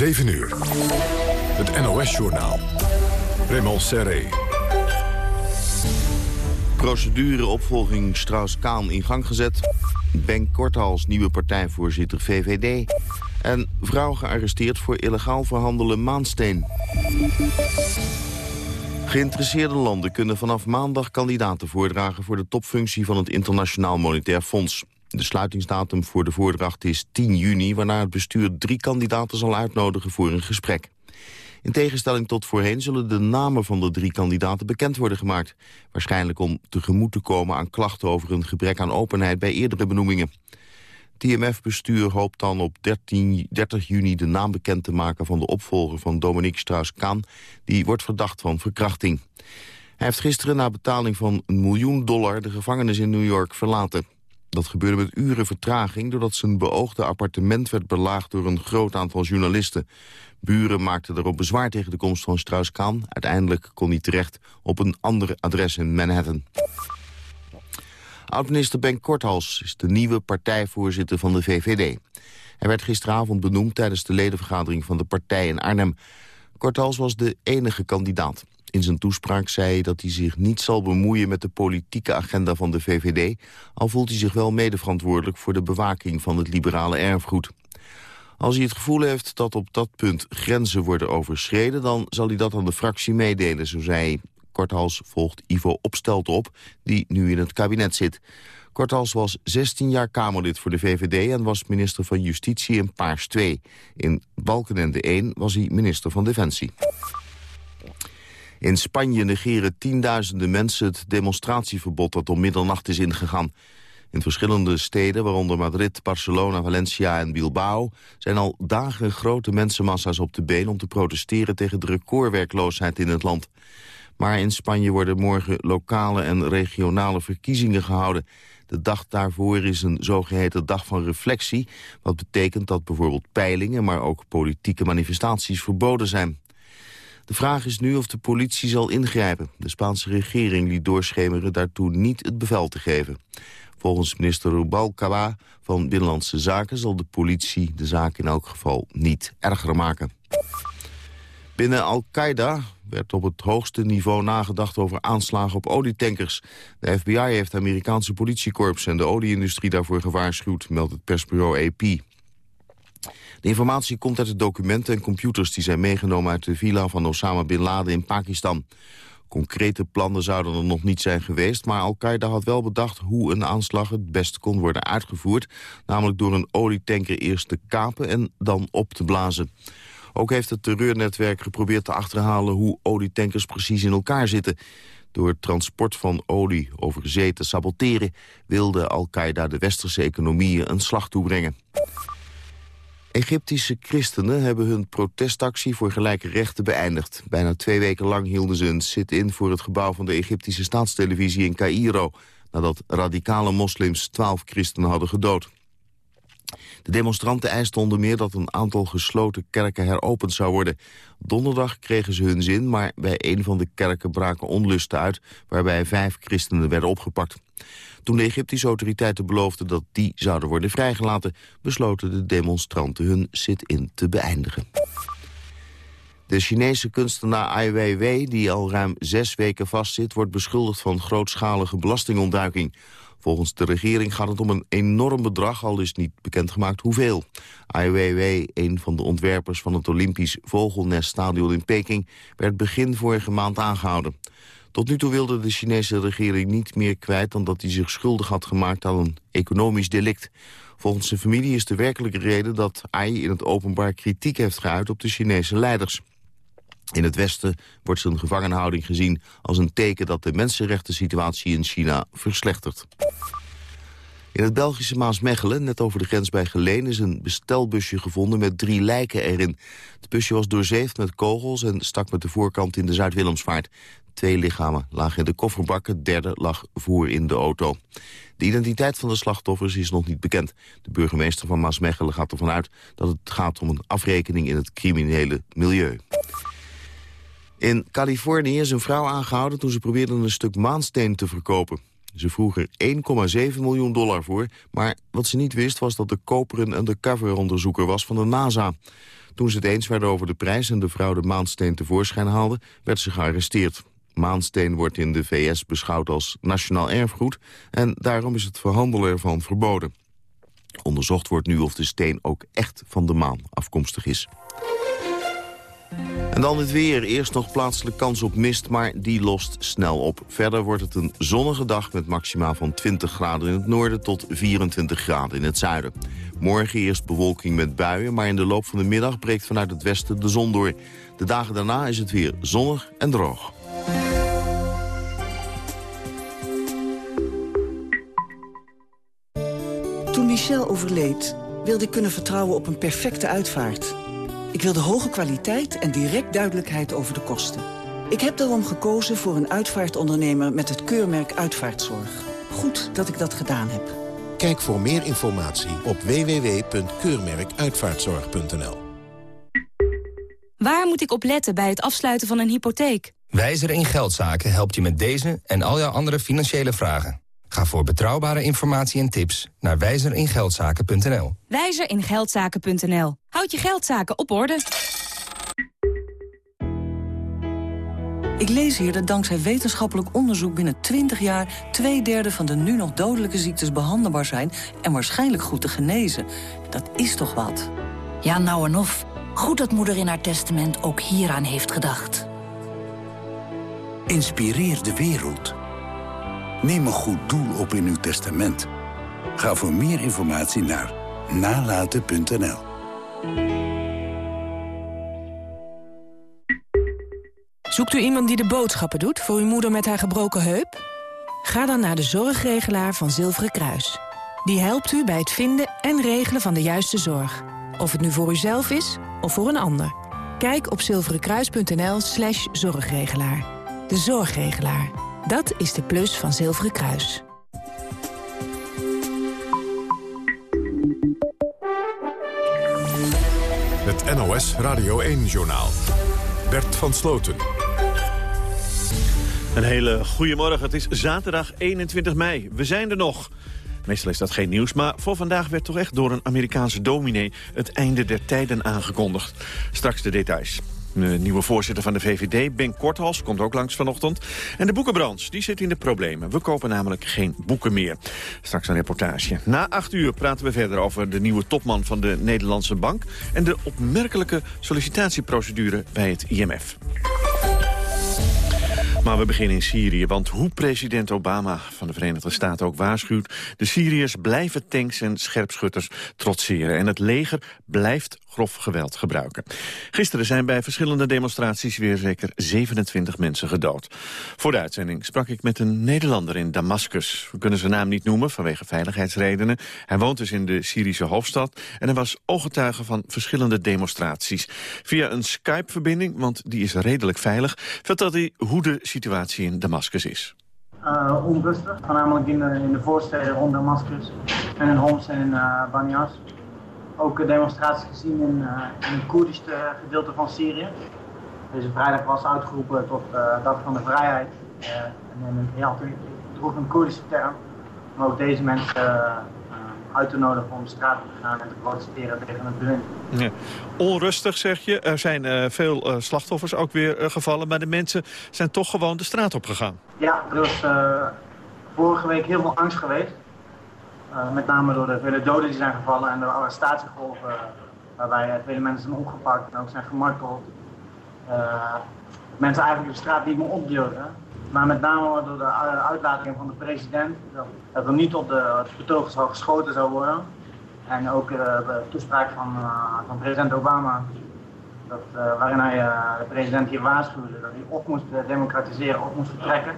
7 uur. Het NOS-journaal. Raymond Serré. Procedure opvolging Strauss-Kaan in gang gezet. Ben Korthals, nieuwe partijvoorzitter VVD. En vrouw gearresteerd voor illegaal verhandelen maansteen. Geïnteresseerde landen kunnen vanaf maandag kandidaten voordragen... voor de topfunctie van het Internationaal Monetair Fonds. De sluitingsdatum voor de voordracht is 10 juni... waarna het bestuur drie kandidaten zal uitnodigen voor een gesprek. In tegenstelling tot voorheen zullen de namen van de drie kandidaten bekend worden gemaakt. Waarschijnlijk om tegemoet te komen aan klachten over een gebrek aan openheid bij eerdere benoemingen. TMF-bestuur hoopt dan op 13, 30 juni de naam bekend te maken van de opvolger van Dominique Strauss-Kaan. Die wordt verdacht van verkrachting. Hij heeft gisteren na betaling van een miljoen dollar de gevangenis in New York verlaten. Dat gebeurde met uren vertraging doordat zijn beoogde appartement werd belaagd door een groot aantal journalisten. Buren maakten erop bezwaar tegen de komst van Strauss-Kaan. Uiteindelijk kon hij terecht op een ander adres in Manhattan. Oud-minister Ben Korthals is de nieuwe partijvoorzitter van de VVD. Hij werd gisteravond benoemd tijdens de ledenvergadering van de partij in Arnhem. Korthals was de enige kandidaat. In zijn toespraak zei hij dat hij zich niet zal bemoeien met de politieke agenda van de VVD... al voelt hij zich wel medeverantwoordelijk voor de bewaking van het liberale erfgoed. Als hij het gevoel heeft dat op dat punt grenzen worden overschreden... dan zal hij dat aan de fractie meedelen, zo zei hij. Korthals volgt Ivo Opstelt op, die nu in het kabinet zit. Korthals was 16 jaar Kamerlid voor de VVD en was minister van Justitie in Paars 2. In Balkenende 1 was hij minister van Defensie. In Spanje negeren tienduizenden mensen het demonstratieverbod dat om middernacht is ingegaan. In verschillende steden, waaronder Madrid, Barcelona, Valencia en Bilbao... zijn al dagen grote mensenmassa's op de been om te protesteren tegen de recordwerkloosheid in het land. Maar in Spanje worden morgen lokale en regionale verkiezingen gehouden. De dag daarvoor is een zogeheten dag van reflectie... wat betekent dat bijvoorbeeld peilingen, maar ook politieke manifestaties verboden zijn. De vraag is nu of de politie zal ingrijpen. De Spaanse regering liet doorschemeren daartoe niet het bevel te geven. Volgens minister Rubalcaba van Binnenlandse Zaken zal de politie de zaak in elk geval niet erger maken. Binnen Al-Qaeda werd op het hoogste niveau nagedacht over aanslagen op olietankers. De FBI heeft de Amerikaanse politiekorps en de olieindustrie daarvoor gewaarschuwd, meldt het persbureau AP. De informatie komt uit de documenten en computers die zijn meegenomen uit de villa van Osama Bin Laden in Pakistan. Concrete plannen zouden er nog niet zijn geweest, maar Al-Qaeda had wel bedacht hoe een aanslag het best kon worden uitgevoerd, namelijk door een olietanker eerst te kapen en dan op te blazen. Ook heeft het terreurnetwerk geprobeerd te achterhalen hoe olietankers precies in elkaar zitten. Door het transport van olie over zee te saboteren... wilde Al-Qaeda de westerse economieën een slag toebrengen. Egyptische christenen hebben hun protestactie voor gelijke rechten beëindigd. Bijna twee weken lang hielden ze een sit-in voor het gebouw van de Egyptische staatstelevisie in Cairo... nadat radicale moslims twaalf christenen hadden gedood. De demonstranten eisten onder meer dat een aantal gesloten kerken heropend zou worden. Donderdag kregen ze hun zin, maar bij een van de kerken braken onlusten uit... waarbij vijf christenen werden opgepakt. Toen de Egyptische autoriteiten beloofden dat die zouden worden vrijgelaten... besloten de demonstranten hun sit-in te beëindigen. De Chinese kunstenaar Ai Weiwei, die al ruim zes weken vastzit... wordt beschuldigd van grootschalige belastingontduiking. Volgens de regering gaat het om een enorm bedrag, al is niet bekendgemaakt hoeveel. Ai Weiwei, een van de ontwerpers van het Olympisch Vogelneststadion in Peking... werd begin vorige maand aangehouden. Tot nu toe wilde de Chinese regering niet meer kwijt... dan dat hij zich schuldig had gemaakt aan een economisch delict. Volgens zijn familie is de werkelijke reden dat Ai in het openbaar kritiek heeft geuit op de Chinese leiders. In het Westen wordt zijn gevangenhouding gezien als een teken dat de mensenrechten situatie in China verslechtert. In het Belgische Maasmechelen, net over de grens bij Geleen... is een bestelbusje gevonden met drie lijken erin. Het busje was doorzeefd met kogels en stak met de voorkant in de Zuid-Willemsvaart. Twee lichamen lagen in de kofferbak, het derde lag voor in de auto. De identiteit van de slachtoffers is nog niet bekend. De burgemeester van Maasmechelen gaat ervan uit dat het gaat om een afrekening in het criminele milieu. In Californië is een vrouw aangehouden toen ze probeerde een stuk maansteen te verkopen. Ze vroeg er 1,7 miljoen dollar voor, maar wat ze niet wist was dat de koper een undercover-onderzoeker was van de NASA. Toen ze het eens werden over de prijs en de vrouw de maansteen tevoorschijn haalde, werd ze gearresteerd. Maansteen wordt in de VS beschouwd als nationaal erfgoed... en daarom is het verhandelen ervan verboden. Onderzocht wordt nu of de steen ook echt van de maan afkomstig is. En dan het weer. Eerst nog plaatselijk kans op mist, maar die lost snel op. Verder wordt het een zonnige dag met maximaal van 20 graden in het noorden... tot 24 graden in het zuiden. Morgen eerst bewolking met buien, maar in de loop van de middag... breekt vanuit het westen de zon door. De dagen daarna is het weer zonnig en droog. Toen Michel overleed, wilde ik kunnen vertrouwen op een perfecte uitvaart. Ik wilde hoge kwaliteit en direct duidelijkheid over de kosten. Ik heb daarom gekozen voor een uitvaartondernemer met het keurmerk Uitvaartzorg. Goed dat ik dat gedaan heb. Kijk voor meer informatie op www.keurmerkuitvaartzorg.nl Waar moet ik op letten bij het afsluiten van een hypotheek? Wijzer in Geldzaken helpt je met deze en al jouw andere financiële vragen. Ga voor betrouwbare informatie en tips naar wijzeringeldzaken.nl. Wijzeringeldzaken.nl. Houd je geldzaken op orde. Ik lees hier dat dankzij wetenschappelijk onderzoek binnen 20 jaar... twee derde van de nu nog dodelijke ziektes behandelbaar zijn... en waarschijnlijk goed te genezen. Dat is toch wat? Ja, nou en of. Goed dat moeder in haar testament ook hieraan heeft gedacht. Inspireer de wereld. Neem een goed doel op in uw testament. Ga voor meer informatie naar nalaten.nl. Zoekt u iemand die de boodschappen doet voor uw moeder met haar gebroken heup? Ga dan naar de zorgregelaar van Zilveren Kruis. Die helpt u bij het vinden en regelen van de juiste zorg. Of het nu voor uzelf is of voor een ander. Kijk op zilverenkruis.nl slash zorgregelaar. De zorgregelaar. Dat is de plus van Zilveren Kruis. Het NOS Radio 1-journaal. Bert van Sloten. Een hele goede morgen. Het is zaterdag 21 mei. We zijn er nog. Meestal is dat geen nieuws, maar voor vandaag werd toch echt door een Amerikaanse dominee het einde der tijden aangekondigd. Straks de details. De nieuwe voorzitter van de VVD, Ben Korthals, komt ook langs vanochtend. En de boekenbranche, die zit in de problemen. We kopen namelijk geen boeken meer. Straks een reportage. Na acht uur praten we verder over de nieuwe topman van de Nederlandse Bank... en de opmerkelijke sollicitatieprocedure bij het IMF. Maar we beginnen in Syrië, want hoe president Obama van de Verenigde Staten ook waarschuwt... de Syriërs blijven tanks en scherpschutters trotseren. En het leger blijft grof geweld gebruiken. Gisteren zijn bij verschillende demonstraties weer zeker 27 mensen gedood. Voor de uitzending sprak ik met een Nederlander in Damascus. We kunnen zijn naam niet noemen vanwege veiligheidsredenen. Hij woont dus in de Syrische hoofdstad en hij was ooggetuige van verschillende demonstraties. Via een Skype-verbinding, want die is redelijk veilig, vertelt hij hoe de situatie in Damascus is. Uh, onrustig, voornamelijk in de, in de voorsteden rond Damascus en in Homs en in uh, Banias ook demonstraties gezien in, in het Koerdische gedeelte van Syrië. Deze vrijdag was uitgeroepen tot Dag van de Vrijheid. En ja, toen droeg een Koerdische term. Om ook deze mensen uit te nodigen om de straat op te gaan en te protesteren tegen het bewind. Ja. Onrustig zeg je. Er zijn veel slachtoffers ook weer gevallen. Maar de mensen zijn toch gewoon de straat op gegaan. Ja, er was vorige week heel veel angst geweest. Met name door de vele doden die zijn gevallen en de arrestatiegolven waarbij vele mensen zijn opgepakt en ook zijn gemarteld. Mensen eigenlijk de straat niet meer op durven. Maar met name door de uitlatingen van de president, dat, er niet op de betogers zou geschoten zou worden. En ook de toespraak van, van president Obama, dat, waarin hij de president hier waarschuwde dat hij op moest democratiseren, op moest vertrekken.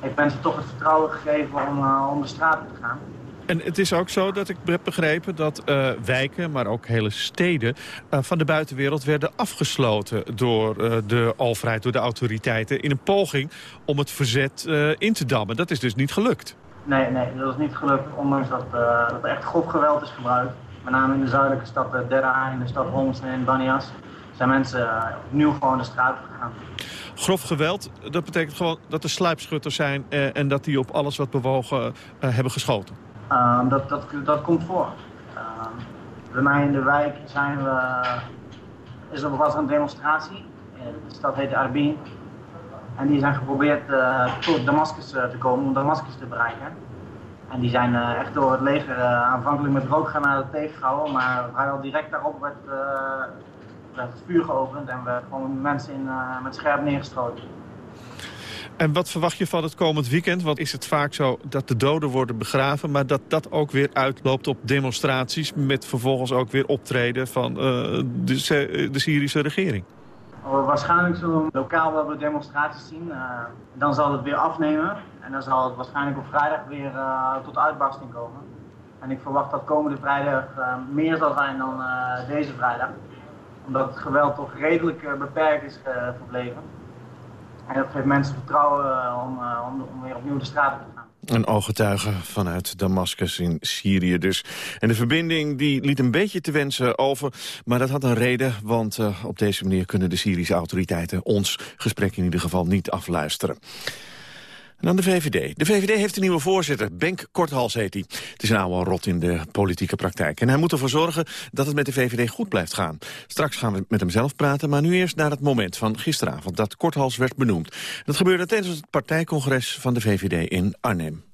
Heeft mensen toch het vertrouwen gegeven om, om de straat te gaan. En het is ook zo dat ik heb begrepen dat uh, wijken, maar ook hele steden... Uh, van de buitenwereld werden afgesloten door uh, de overheid, door de autoriteiten... in een poging om het verzet in te dammen. Dat is dus niet gelukt. Nee, nee, dat is niet gelukt, ondanks dat, dat er echt grof geweld is gebruikt. Met name in de zuidelijke stad Derra, in de stad Homs en in Banias... zijn mensen opnieuw gewoon de straat gegaan. Grof geweld, dat betekent gewoon dat er sluipschutters zijn... en dat die op alles wat bewogen hebben geschoten. Um, dat, dat, dat komt voor. Um, bij mij in de wijk zijn we is er, was een demonstratie. De stad heet Arbin. En die zijn geprobeerd tot Damascus te komen, om Damascus te bereiken. En die zijn echt door het leger aanvankelijk met rookgranaten tegengehouden, maar vrijwel direct daarop werd, het vuur geopend en werd gewoon mensen in, met scherp neergeschoten. En wat verwacht je van het komend weekend? Want is het vaak zo dat de doden worden begraven... maar dat dat ook weer uitloopt op demonstraties... met vervolgens ook weer optreden van uh, de, de, Syrische regering? Waarschijnlijk zullen we lokaal wel demonstraties zien. Uh, dan zal het weer afnemen. En dan zal het waarschijnlijk op vrijdag weer uh, tot uitbarsting komen. En ik verwacht dat komende vrijdag meer zal zijn dan deze vrijdag. Omdat het geweld toch redelijk beperkt is gebleven. En dat geeft mensen vertrouwen eh, om, eh, om, om weer opnieuw de straat op te gaan. Een ooggetuige vanuit Damascus in Syrië dus. En de verbinding die liet een beetje te wensen over. Maar dat had een reden, want uh, op deze manier kunnen de Syrische autoriteiten ons gesprek in ieder geval niet afluisteren. En dan de VVD. De VVD heeft een nieuwe voorzitter. Benk Korthals heet hij. Het is een oude rot in de politieke praktijk. En hij moet ervoor zorgen dat het met de VVD goed blijft gaan. Straks gaan we met hem zelf praten, maar nu eerst naar het moment van gisteravond... dat Korthals werd benoemd. Dat gebeurde tijdens het partijcongres van de VVD in Arnhem.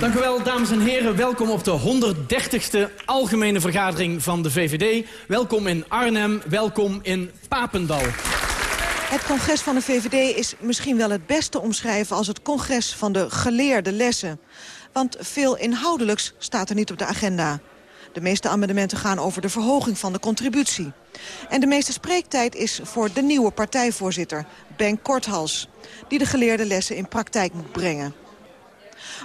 Dank u wel, dames en heren. Welkom op de 130ste algemene vergadering van de VVD. Welkom in Arnhem, welkom in Papendal. Het congres van de VVD is misschien wel het beste omschrijven... als het congres van de geleerde lessen. Want veel inhoudelijks staat er niet op de agenda. De meeste amendementen gaan over de verhoging van de contributie. En de meeste spreektijd is voor de nieuwe partijvoorzitter, Ben Korthals... die de geleerde lessen in praktijk moet brengen.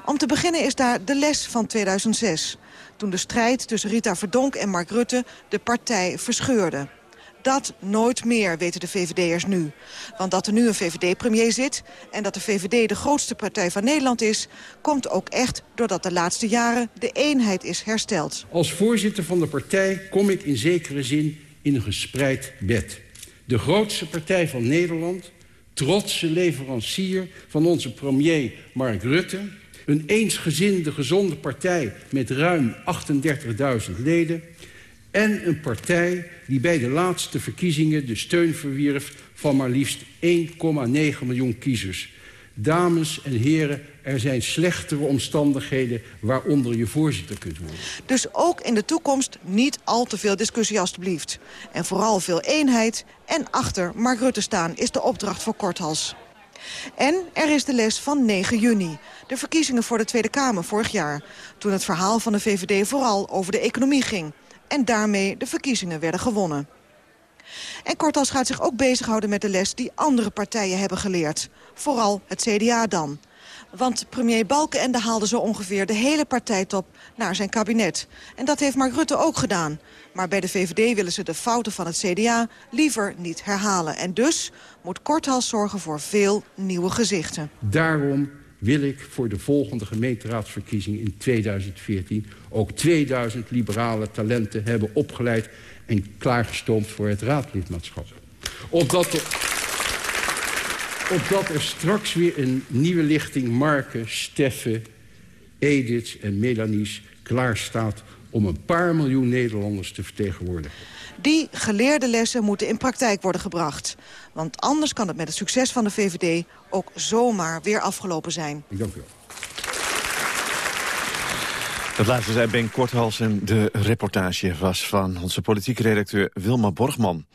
Om te beginnen is daar de les van 2006... toen de strijd tussen Rita Verdonk en Mark Rutte de partij verscheurde. Dat nooit meer, weten de VVD'ers nu. Want dat er nu een VVD-premier zit... en dat de VVD de grootste partij van Nederland is... komt ook echt doordat de laatste jaren de eenheid is hersteld. Als voorzitter van de partij kom ik in zekere zin in een gespreid bed. De grootste partij van Nederland, trotse leverancier van onze premier Mark Rutte... een eensgezinde gezonde partij met ruim 38.000 leden en een partij die bij de laatste verkiezingen de steun verwierf van maar liefst 1,9 miljoen kiezers. Dames en heren, er zijn slechtere omstandigheden waaronder je voorzitter kunt worden. Dus ook in de toekomst niet al te veel discussie alstublieft. En vooral veel eenheid en achter Mark Rutte staan is de opdracht voor Korthals. En er is de les van 9 juni, de verkiezingen voor de Tweede Kamer vorig jaar... toen het verhaal van de VVD vooral over de economie ging en daarmee de verkiezingen werden gewonnen. En Kortals gaat zich ook bezighouden met de les die andere partijen hebben geleerd. Vooral het CDA dan. Want premier Balkenende haalde zo ongeveer de hele partijtop naar zijn kabinet. En dat heeft Mark Rutte ook gedaan. Maar bij de VVD willen ze de fouten van het CDA liever niet herhalen. En dus moet Korthals zorgen voor veel nieuwe gezichten. Daarom wil ik voor de volgende gemeenteraadsverkiezing in 2014... ook 2000 liberale talenten hebben opgeleid en klaargestoomd voor het raadlidmaatschap. Opdat er, opdat er straks weer een nieuwe lichting Marke, Steffe, Edith en Melanies klaar staat om een paar miljoen Nederlanders te vertegenwoordigen. Die geleerde lessen moeten in praktijk worden gebracht. Want anders kan het met het succes van de VVD ook zomaar weer afgelopen zijn. Dank u wel. Dat laatste zei Ben Korthals en de reportage was van onze politieke redacteur Wilma Borgman.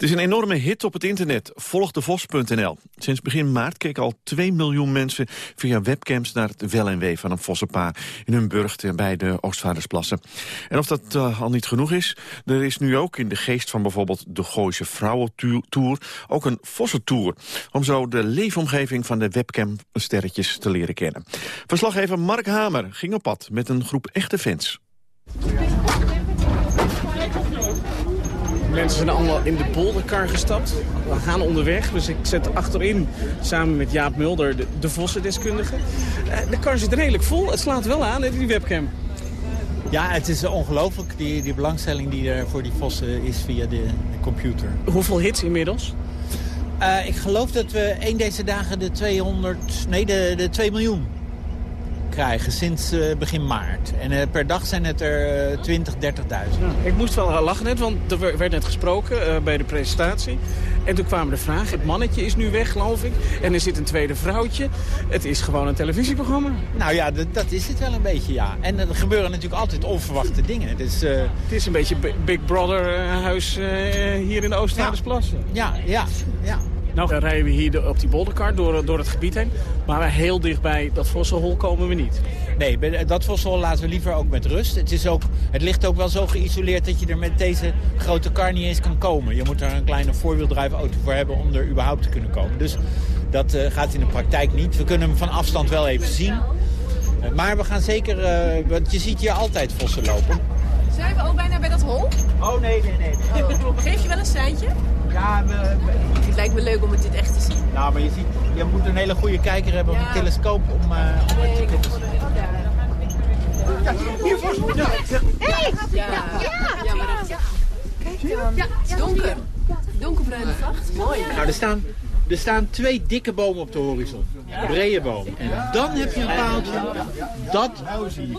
Het is een enorme hit op het internet. Volgdevos.nl. Sinds begin maart keken al 2 miljoen mensen via webcams naar het wel en wee van een vossenpaar in hun burcht bij de Oostvaardersplassen. En of dat uh, al niet genoeg is, er is nu ook in de geest van bijvoorbeeld de Gooise Vrouwentour ook een vossentour. Om zo de leefomgeving van de webcamsterretjes te leren kennen. Verslaggever Mark Hamer ging op pad met een groep echte fans. Mensen zijn allemaal in de polderkar gestapt. We gaan onderweg, dus ik zet achterin samen met Jaap Mulder, de, de vossendeskundige. Uh, de kar zit redelijk vol. Het slaat wel aan, die webcam. Ja, het is ongelooflijk, die, die belangstelling die er voor die vossen is via de, de computer. Hoeveel hits inmiddels? Uh, ik geloof dat we één deze dagen de 200, nee, de, de 2 miljoen krijgen sinds eh, begin maart. En eh, per dag zijn het er 20, 30.000. ik moest wel lachen net, want er werd net gesproken bij de presentatie. En toen kwamen de vragen, het mannetje is nu weg, geloof ik. En er zit een tweede vrouwtje. Het is gewoon een televisieprogramma. Nou ja, dat is het wel een beetje, ja. En er gebeuren natuurlijk altijd onverwachte dingen. Dus, het is een beetje Big Brother huis hier in de Oostvaardersplassen. Ja, ja, ja. Nou dan rijden we hier op die bolderkar door, door het gebied heen. Maar heel dichtbij dat Vossenhol komen we niet. Nee, dat Vossenhol laten we liever ook met rust. Het, is ook, het ligt ook wel zo geïsoleerd dat je er met deze grote kar niet eens kan komen. Je moet er een kleine voorwieldrijfauto voor hebben om er überhaupt te kunnen komen. Dus dat uh, gaat in de praktijk niet. We kunnen hem van afstand wel even zien. Uh, maar we gaan zeker, uh, want je ziet hier altijd vossen lopen. Zijn we al bijna bij dat hol? Oh nee, nee, nee. Oh. Geef je wel een seintje? Ja, we, Het lijkt me leuk om het dit echt te zien. Nou, maar je, ziet, je moet een hele goede kijker hebben op een telescoop om, uh, om het te kunnen zien. Ja, hier voor ja. Hey! Ja, ja, ja, maar dat... Kijk dan. Ja, het is donker. Donkerbruine vacht. Mooi. Nou, er staan er staan twee dikke bomen op de horizon. Brede bomen. En dan heb je een paaltje. Dat,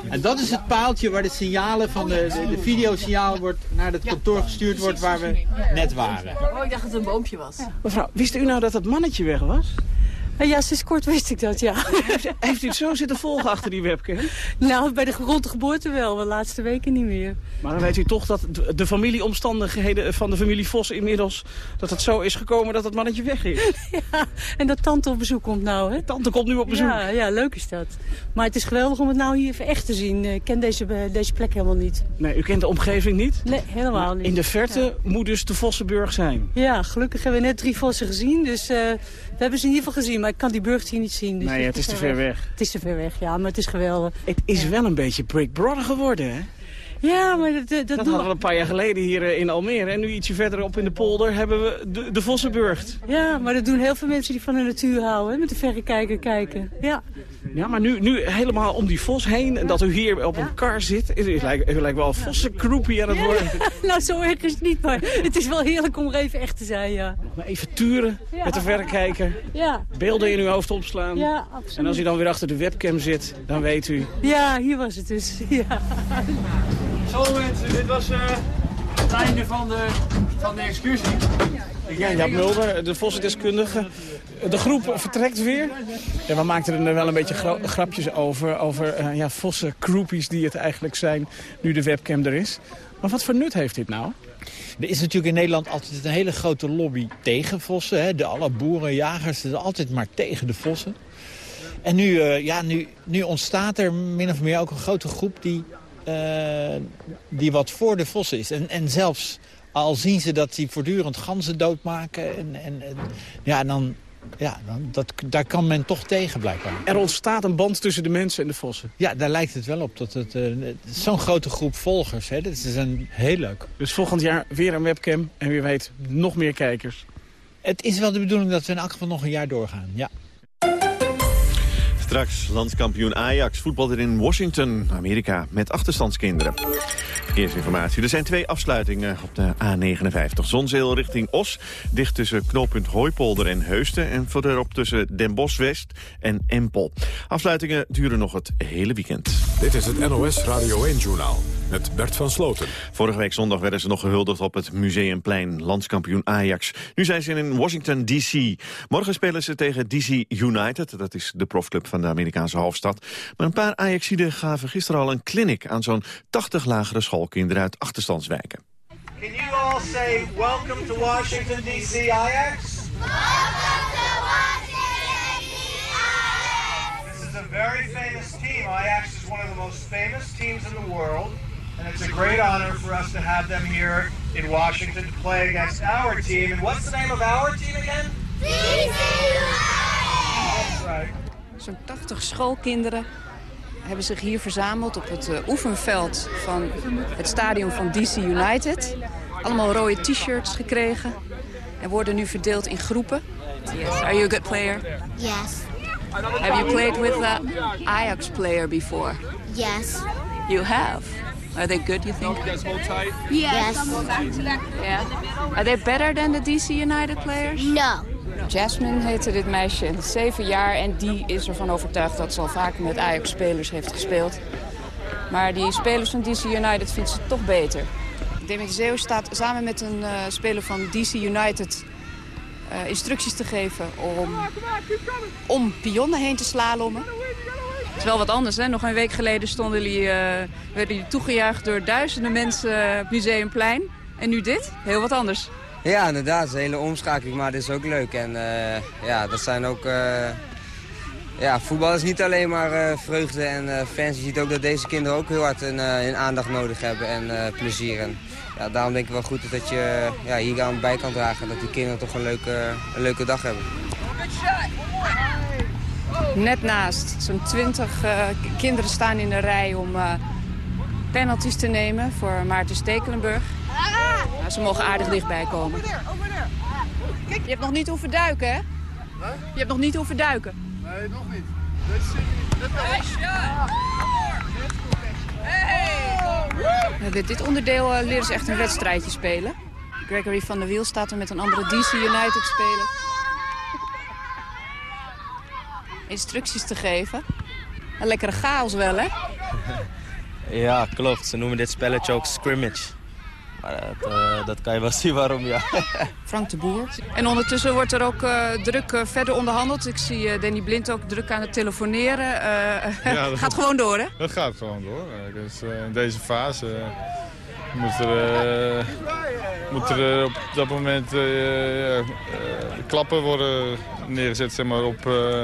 en dat is het paaltje waar de signalen van de, de, de videosignaal wordt naar het kantoor gestuurd wordt waar we net waren. Oh, ik dacht dat het een boompje was. Mevrouw, wist u nou dat dat mannetje weg was? Ja, sinds kort wist ik dat, ja. Heeft, u het zo zitten volgen achter die webcam? Nou, bij de rond de geboorte wel, de laatste weken niet meer. Maar dan weet u toch dat de familieomstandigheden van de familie Vos inmiddels... dat het zo is gekomen dat het mannetje weg is. Ja, en dat tante op bezoek komt nou, hè? Tante komt nu op bezoek. Ja, ja, leuk is dat. Maar het is geweldig om het nou hier even echt te zien. Ik ken deze, deze plek helemaal niet. Nee, u kent de omgeving niet? Nee, helemaal niet. In de verte moet dus de Vossenburg zijn? Ja, gelukkig hebben we net drie vossen gezien, dus... Uh, we hebben ze in ieder geval gezien, maar ik kan die burcht hier niet zien. Dus nee, het is te ver weg. Het is te ver weg, ja, maar het is geweldig. Het is wel een beetje Big Brother geworden, hè? Ja, maar dat, dat, dat hadden we een paar jaar geleden hier eh, in Almere. En nu ietsje verderop in de polder hebben we de, de Vossenburgt. Ja, maar dat doen heel veel mensen die van de natuur houden. Met de verrekijker kijken. Ja. Ja, maar nu, nu helemaal om die vos heen. En dat u hier op een kar zit. U lijkt, u lijkt wel een vossenkroepie aan het worden. nou, zo erg is het niet. Maar het is wel heerlijk om er even echt te zijn, ja. Maar even turen met de verrekijker. Ja. Beelden in uw hoofd opslaan. Ja, absoluut. En als u dan weer achter de webcam zit, dan weet u... Ja, hier was het dus. Ja. Zo mensen, dit was uh, het einde van de, van de excursie. Ja, Jaap Mulder, de vossendeskundige. De groep vertrekt weer. Ja, we maakten er wel een beetje grapjes over. Over uh, ja, vossen groupies die het eigenlijk zijn nu de webcam er is. Maar wat voor nut heeft dit nou? Er is natuurlijk in Nederland altijd een hele grote lobby tegen vossen. Hè? De alle boeren, jagers, zijn altijd maar tegen de vossen. En nu, uh, ja, nu, nu ontstaat er min of meer ook een grote groep die die wat voor de vossen is. En, en zelfs al zien ze dat die voortdurend ganzen doodmaken... en, en, en ja, en dan, ja, dan, dat, daar kan men toch tegen blijkbaar. Er ontstaat een band tussen de mensen en de vossen. Ja, daar lijkt het wel op. Dat het, uh, Zo'n grote groep volgers, hè, dat is een heel leuk. Dus volgend jaar weer een webcam en wie weet nog meer kijkers. Het is wel de bedoeling dat we in elk geval nog een jaar doorgaan, ja. Straks landskampioen Ajax voetbalt er in Washington, Amerika, met achterstandskinderen. Verkeersinformatie. Er zijn twee afsluitingen op de A59. Zonzeel richting Os, dicht tussen knooppunt Hooipolder en Heusten... en verderop tussen Den Bosch West en Empel. Afsluitingen duren nog het hele weekend. Dit is het NOS Radio 1-journaal met Bert van Sloten. Vorige week zondag werden ze nog gehuldigd op het Museumplein, landskampioen Ajax. Nu zijn ze in Washington, D.C. Morgen spelen ze tegen D.C. United, dat is de profclub van de Amerikaanse hoofdstad. Maar een paar Ajaxiden gaven gisteren al een clinic aan zo'n 80 lagere schoolkinderen uit achterstandswijken. Can you all say welcome to Washington D.C. Ajax? Welcome to Washington D.C. Ajax! This is a very famous team. Ajax is one of the most famous teams in the world. And it's a great honor for us to have them here in Washington to play against our team. And what's the name of our team again? DC That's right. Zo'n 80 schoolkinderen hebben zich hier verzameld op het uh, oefenveld van het stadion van DC United. Allemaal rode t-shirts gekregen en worden nu verdeeld in groepen. Yes. Are you a good player? Yes. Have you played with an Ajax player before? Yes. You have? Are they good, you think? Yes. Yeah. Are they better than the DC United players? No. Jasmine heette dit meisje, en is zeven jaar. En die is ervan overtuigd dat ze al vaker met Ajax-spelers heeft gespeeld. Maar die spelers van DC United vindt ze toch beter. Demi staat samen met een eh, speler van DC United eh, instructies te geven om, om pionnen heen te slalommen. Het is wel wat anders, hè? Nog een week geleden stonden jullie, eh, werden jullie toegejuicht door duizenden mensen op Museumplein. En nu dit? Heel wat anders. Ja, inderdaad. Het is een hele omschakeling, maar dit is ook leuk. En eh, ja, dat zijn ook... eh, ja, voetbal is niet alleen maar eh, vreugde en eh, fans. Je ziet ook dat deze kinderen ook heel hard een, eh, aandacht nodig hebben en eh, plezier. En ja, daarom denk ik wel goed dat je ja, hier aan bij kan dragen. Dat die kinderen toch een leuke, een leuke dag hebben. Net naast. Zo'n twintig eh, k- kinderen staan in de rij om eh penalties te nemen voor Maarten Stekelenburg. Nou, ze mogen aardig dichtbij komen. Je hebt nog niet hoeven duiken, hè? Je hebt nog niet hoeven duiken. Nee, nog niet. Dit, dit onderdeel eh, leren ze echt een wedstrijdje spelen. Gregory van der Wiel staat er met een andere DC United speler. Instructies te geven. Een lekkere chaos wel, hè? Ja, klopt. Ze noemen dit spelletje ook scrimmage. Maar dat, eh, dat kan je wel zien waarom, ja. Frank de Boer. En ondertussen wordt er ook eh, druk eh, verder onderhandeld. Ik zie eh, Danny Blind ook druk aan het telefoneren. Eh, Ja, dat- gaat gewoon door, hè? Dat gaat gewoon door. Dus, eh, in deze fase moet er, moet er op dat moment eh, eh, klappen worden neergezet zeg maar, op, eh,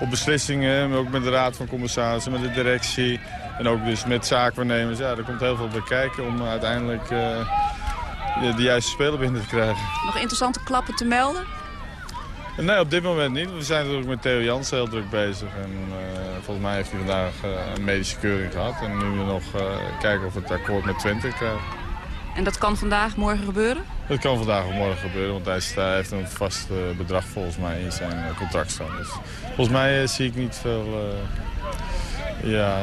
op beslissingen. Maar ook met de raad van commissarissen, met de directie. En ook dus met zaakwaarnemers. Ja, er komt heel veel bij kijken om uiteindelijk eh, de, de juiste speler binnen te krijgen. Nog interessante klappen te melden? Nee, op dit moment niet. We zijn natuurlijk met Theo Jansen heel druk bezig. En eh, volgens mij heeft hij vandaag eh, een medische keuring gehad. En nu we nog kijken of we het akkoord met Twente krijgen. En dat kan vandaag, morgen gebeuren? Dat kan vandaag of morgen gebeuren, want hij heeft een vast eh, bedrag volgens mij in zijn eh, contract staan. Dus volgens mij eh, zie ik niet veel eh, ja,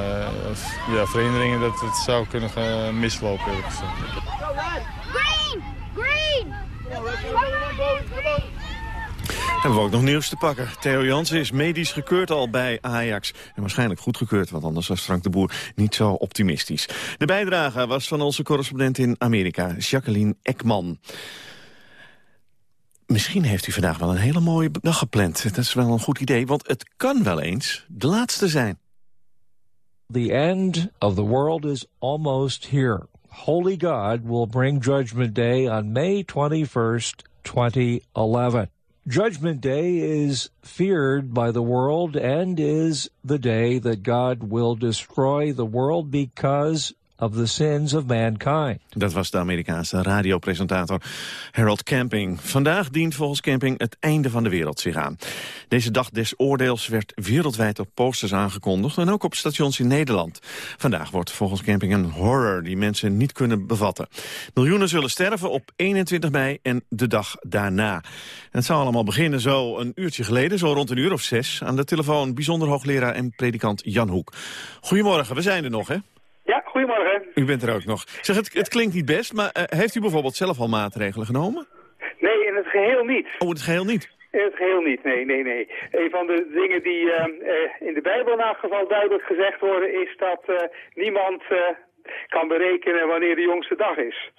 ja, verhinderingen dat het zou kunnen gaan mislopen. Green! Green! Hebben we ook nog nieuws te pakken. Theo Jansen is medisch gekeurd al bij Ajax. En waarschijnlijk goedgekeurd, want anders was Frank de Boer niet zo optimistisch. De bijdrage was van onze correspondent in Amerika, Jacqueline Ekman. Misschien heeft u vandaag wel een hele mooie dag gepland. Dat is wel een goed idee, want het kan wel eens de laatste zijn. The end of the world is almost here. Holy God will bring Judgment Day on May 21st, 2011. Judgment Day is feared by the world and is the day that God will destroy the world because of the sins of mankind. Dat was de Amerikaanse radiopresentator Harold Camping. Vandaag dient volgens Camping het einde van de wereld zich aan. Deze dag des oordeels werd wereldwijd op posters aangekondigd... en ook op stations in Nederland. Vandaag wordt volgens Camping een horror die mensen niet kunnen bevatten. Miljoenen zullen sterven op 21 mei en de dag daarna. Het zou allemaal beginnen zo een uurtje geleden, zo rond een uur of zes... aan de telefoon bijzonder hoogleraar en predikant Jan Hoek. Goedemorgen, we zijn er nog, hè? U bent er ook nog. Zeg, het, het klinkt niet best, maar eh, heeft u bijvoorbeeld zelf al maatregelen genomen? Nee, in het geheel niet. Oh, het geheel niet? In het geheel niet, nee, nee, nee. Een van de dingen die eh, eh, in de Bijbel in elk geval duidelijk gezegd worden... is dat niemand kan berekenen wanneer de jongste dag is.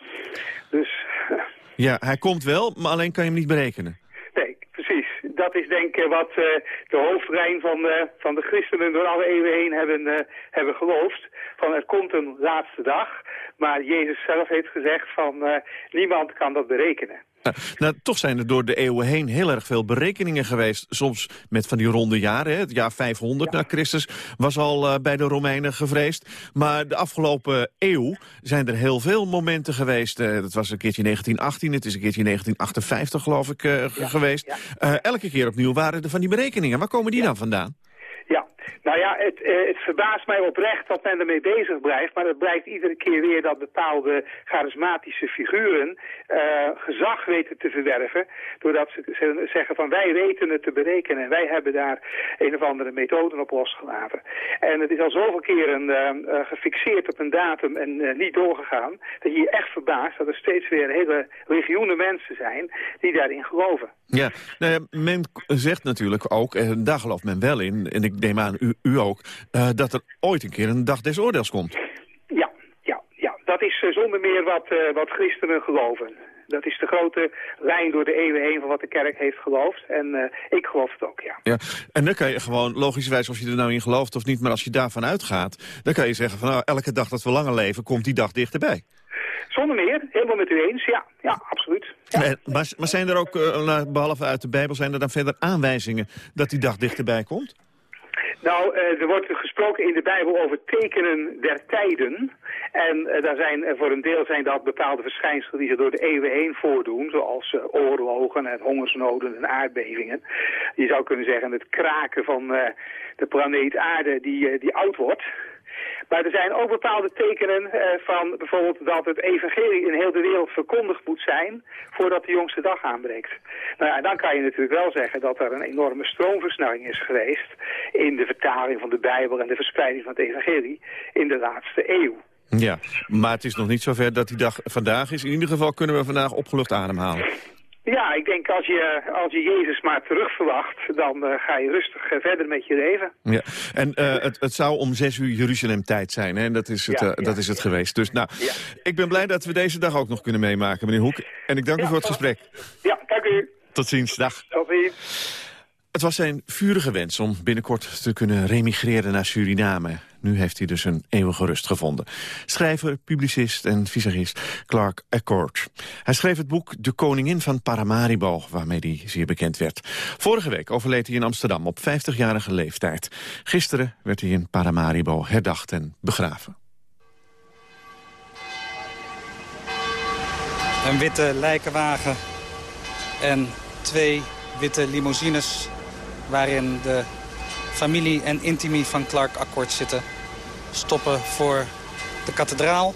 Dus, Ja, hij komt wel, maar alleen kan je hem niet berekenen. nee, precies. Dat is denk ik wat de hoofdlijn van, eh, van de christenen door alle eeuwen heen hebben, hebben geloofd. Van er komt een laatste dag, maar Jezus zelf heeft gezegd van eh, niemand kan dat berekenen. Nou, nou, toch zijn er door de eeuwen heen heel erg veel berekeningen geweest. Soms met van die ronde jaren. Hè. Het jaar 500 na Christus was al eh, bij de Romeinen gevreesd. Maar de afgelopen eeuw zijn er heel veel momenten geweest. Eh, dat was een keertje 1918, het is een keertje 1958 geloof ik geweest. Elke keer opnieuw waren er van die berekeningen. Waar komen die dan vandaan? Nou ja, het, eh, het verbaast mij oprecht dat men ermee bezig blijft. Maar het blijkt iedere keer weer dat bepaalde charismatische figuren eh, gezag weten te verwerven. Doordat ze, ze zeggen van wij weten het te berekenen. En wij hebben daar een of andere methode op losgelaten. En het is al zoveel keren uh, gefixeerd op een datum en niet doorgegaan. Dat je je echt verbaast dat er steeds weer hele legioenen mensen zijn die daarin geloven. Ja, nou ja, men zegt natuurlijk ook, en daar gelooft men wel in... en ik neem aan u, u ook, uh, dat er ooit een keer een dag des oordeels komt. Ja, ja, ja. dat is uh, zonder meer wat, uh, wat christenen geloven. Dat is de grote lijn door de eeuwen heen van wat de kerk heeft geloofd. En ik geloof het ook, ja. ja. En dan kan je gewoon, logischerwijs, of je er nou in gelooft of niet... maar als je daarvan uitgaat, dan kan je zeggen van... nou, elke dag dat we langer leven, komt die dag dichterbij. Zonder meer, helemaal met u eens, ja, ja absoluut. Ja. Maar, zijn er ook, uh, behalve uit de Bijbel, zijn er dan verder aanwijzingen dat die dag dichterbij komt? Nou, uh, er wordt gesproken in de Bijbel over tekenen der tijden. En uh, daar zijn, voor een deel zijn dat bepaalde verschijnselen die zich door de eeuwen heen voordoen. Zoals oorlogen en hongersnoden en aardbevingen. Je zou kunnen zeggen het kraken van de planeet aarde die, die oud wordt. Maar er zijn ook bepaalde tekenen uh, van bijvoorbeeld dat het evangelie in heel de wereld verkondigd moet zijn voordat de jongste dag aanbreekt. Nou ja, dan kan je natuurlijk wel zeggen dat er een enorme stroomversnelling is geweest in de vertaling van de Bijbel en de verspreiding van het evangelie in de laatste eeuw. Ja, maar het is nog niet zover dat die dag vandaag is. In ieder geval kunnen we vandaag opgelucht ademhalen. Ja, ik denk als je, als je Jezus maar terug verwacht, dan uh, ga je rustig uh, verder met je leven. Ja, en uh, het, het zou om zes uur Jeruzalem tijd zijn, hè? Dat is het, ja, ja, dat is het ja. geweest. Dus nou, ik ben blij dat we deze dag ook nog kunnen meemaken, meneer Hoek. En ik dank u voor het gesprek. Ja, dank u. Tot ziens, dag. Tot ziens. Het was zijn vurige wens om binnenkort te kunnen remigreren naar Suriname. Nu heeft hij dus een eeuwige rust gevonden. Schrijver, publicist en visagist Clark Accord. Hij schreef het boek De Koningin van Paramaribo, waarmee hij zeer bekend werd. Vorige week overleed hij in Amsterdam op 50-jarige leeftijd. Gisteren werd hij in Paramaribo herdacht en begraven. Een witte lijkenwagen en twee witte limousines waarin de familie en intimie van Clark Akkoord zitten. Stoppen voor de kathedraal.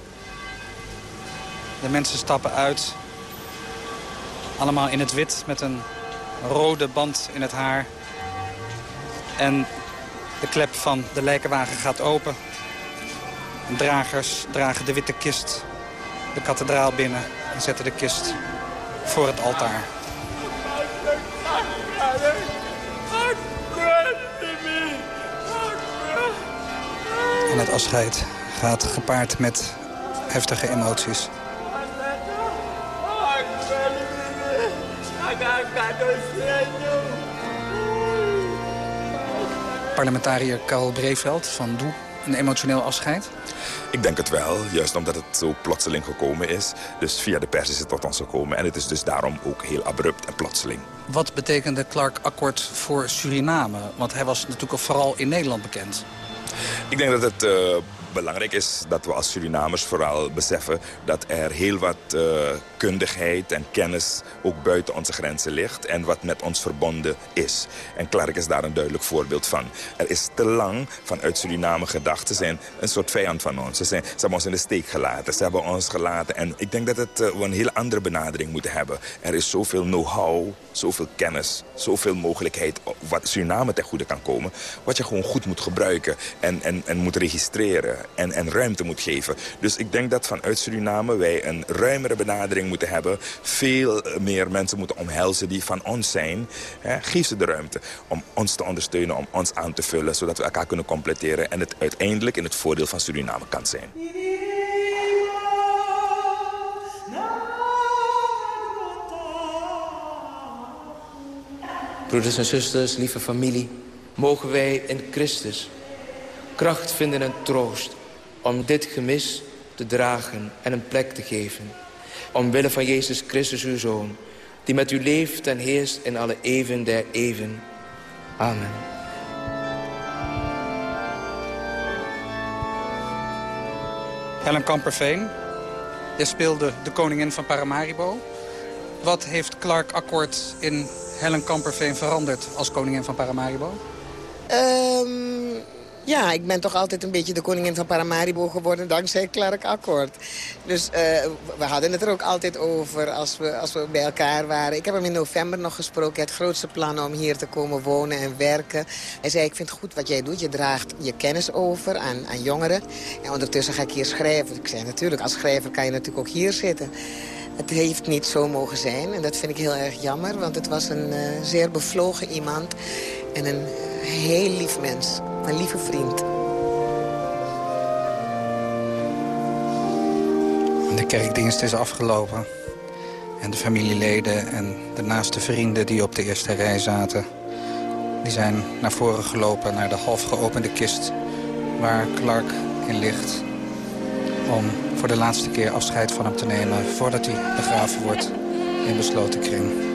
De mensen stappen uit. Allemaal in het wit met een rode band in het haar. En de klep van de lijkenwagen gaat open. Dragers dragen de witte kist de kathedraal binnen en zetten de kist voor het altaar. En het afscheid gaat gepaard met heftige emoties. Parlementariër Karel Breveld van Doe, een emotioneel afscheid? Ik denk het wel, juist omdat het zo plotseling gekomen is. Dus via de pers is het tot ons gekomen. En het is dus daarom ook heel abrupt en plotseling. Wat betekende Clark Akkoord voor Suriname? Want hij was natuurlijk vooral in Nederland bekend. Ik denk dat het uh, belangrijk is dat we als Surinamers vooral beseffen... dat er heel wat uh, kundigheid en kennis ook buiten onze grenzen ligt... en wat met ons verbonden is. En Clark is daar een duidelijk voorbeeld van. Er is te lang vanuit Suriname gedacht. Ze zijn een soort vijand van ons. Ze, zijn, ze hebben ons in de steek gelaten. Ze hebben ons gelaten. En ik denk dat het, uh, we een heel andere benadering moeten hebben. Er is zoveel know-how, zoveel kennis, zoveel mogelijkheid... wat Suriname ten goede kan komen... wat je gewoon goed moet gebruiken en, en, en moet registreren en, en ruimte moet geven. Dus ik denk dat vanuit Suriname wij een ruimere benadering moeten hebben. Veel meer mensen moeten omhelzen die van ons zijn. Geef ze de ruimte om ons te ondersteunen, om ons aan te vullen... zodat we elkaar kunnen completeren en het uiteindelijk in het voordeel van Suriname kan zijn. Broeders en zusters, lieve familie, mogen wij in Christus kracht vinden en troost om dit gemis te dragen en een plek te geven. Omwille van Jezus Christus, uw Zoon, die met u leeft en heerst in alle eeuwen der eeuwen. Amen. Helen Kamperveen, jij speelde de koningin van Paramaribo. Wat heeft Clark Akkoord in Helen Kamperveen veranderd als koningin van Paramaribo? Ehm, ja, ik ben toch altijd een beetje de koningin van Paramaribo geworden dankzij Clark Akkoord. Dus uh, we hadden het er ook altijd over als we, als we bij elkaar waren. Ik heb hem in november nog gesproken. Had grootste plannen om hier te komen wonen en werken. Hij zei, ik vind het goed wat jij doet. Je draagt je kennis over aan, aan jongeren. En ondertussen ga ik hier schrijven. Ik zei, natuurlijk, als schrijver kan je natuurlijk ook hier zitten. Het heeft niet zo mogen zijn en dat vind ik heel erg jammer. Want het was een uh, zeer bevlogen iemand en een heel lief mens. Een lieve vriend. De kerkdienst is afgelopen. En de familieleden en de naaste vrienden die op de eerste rij zaten... die zijn naar voren gelopen naar de half geopende kist... waar Clark in ligt om voor de laatste keer afscheid van hem te nemen... voordat hij begraven wordt in besloten kring.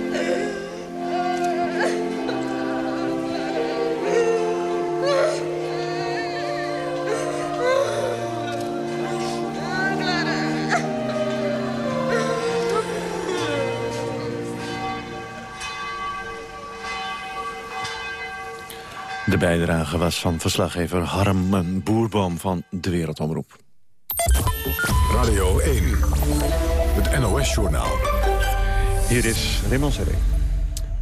De bijdrage was van verslaggever Harm Boerboom van De Wereldomroep. Radio 1, het NOS-journaal. Hier is Raymond Serré.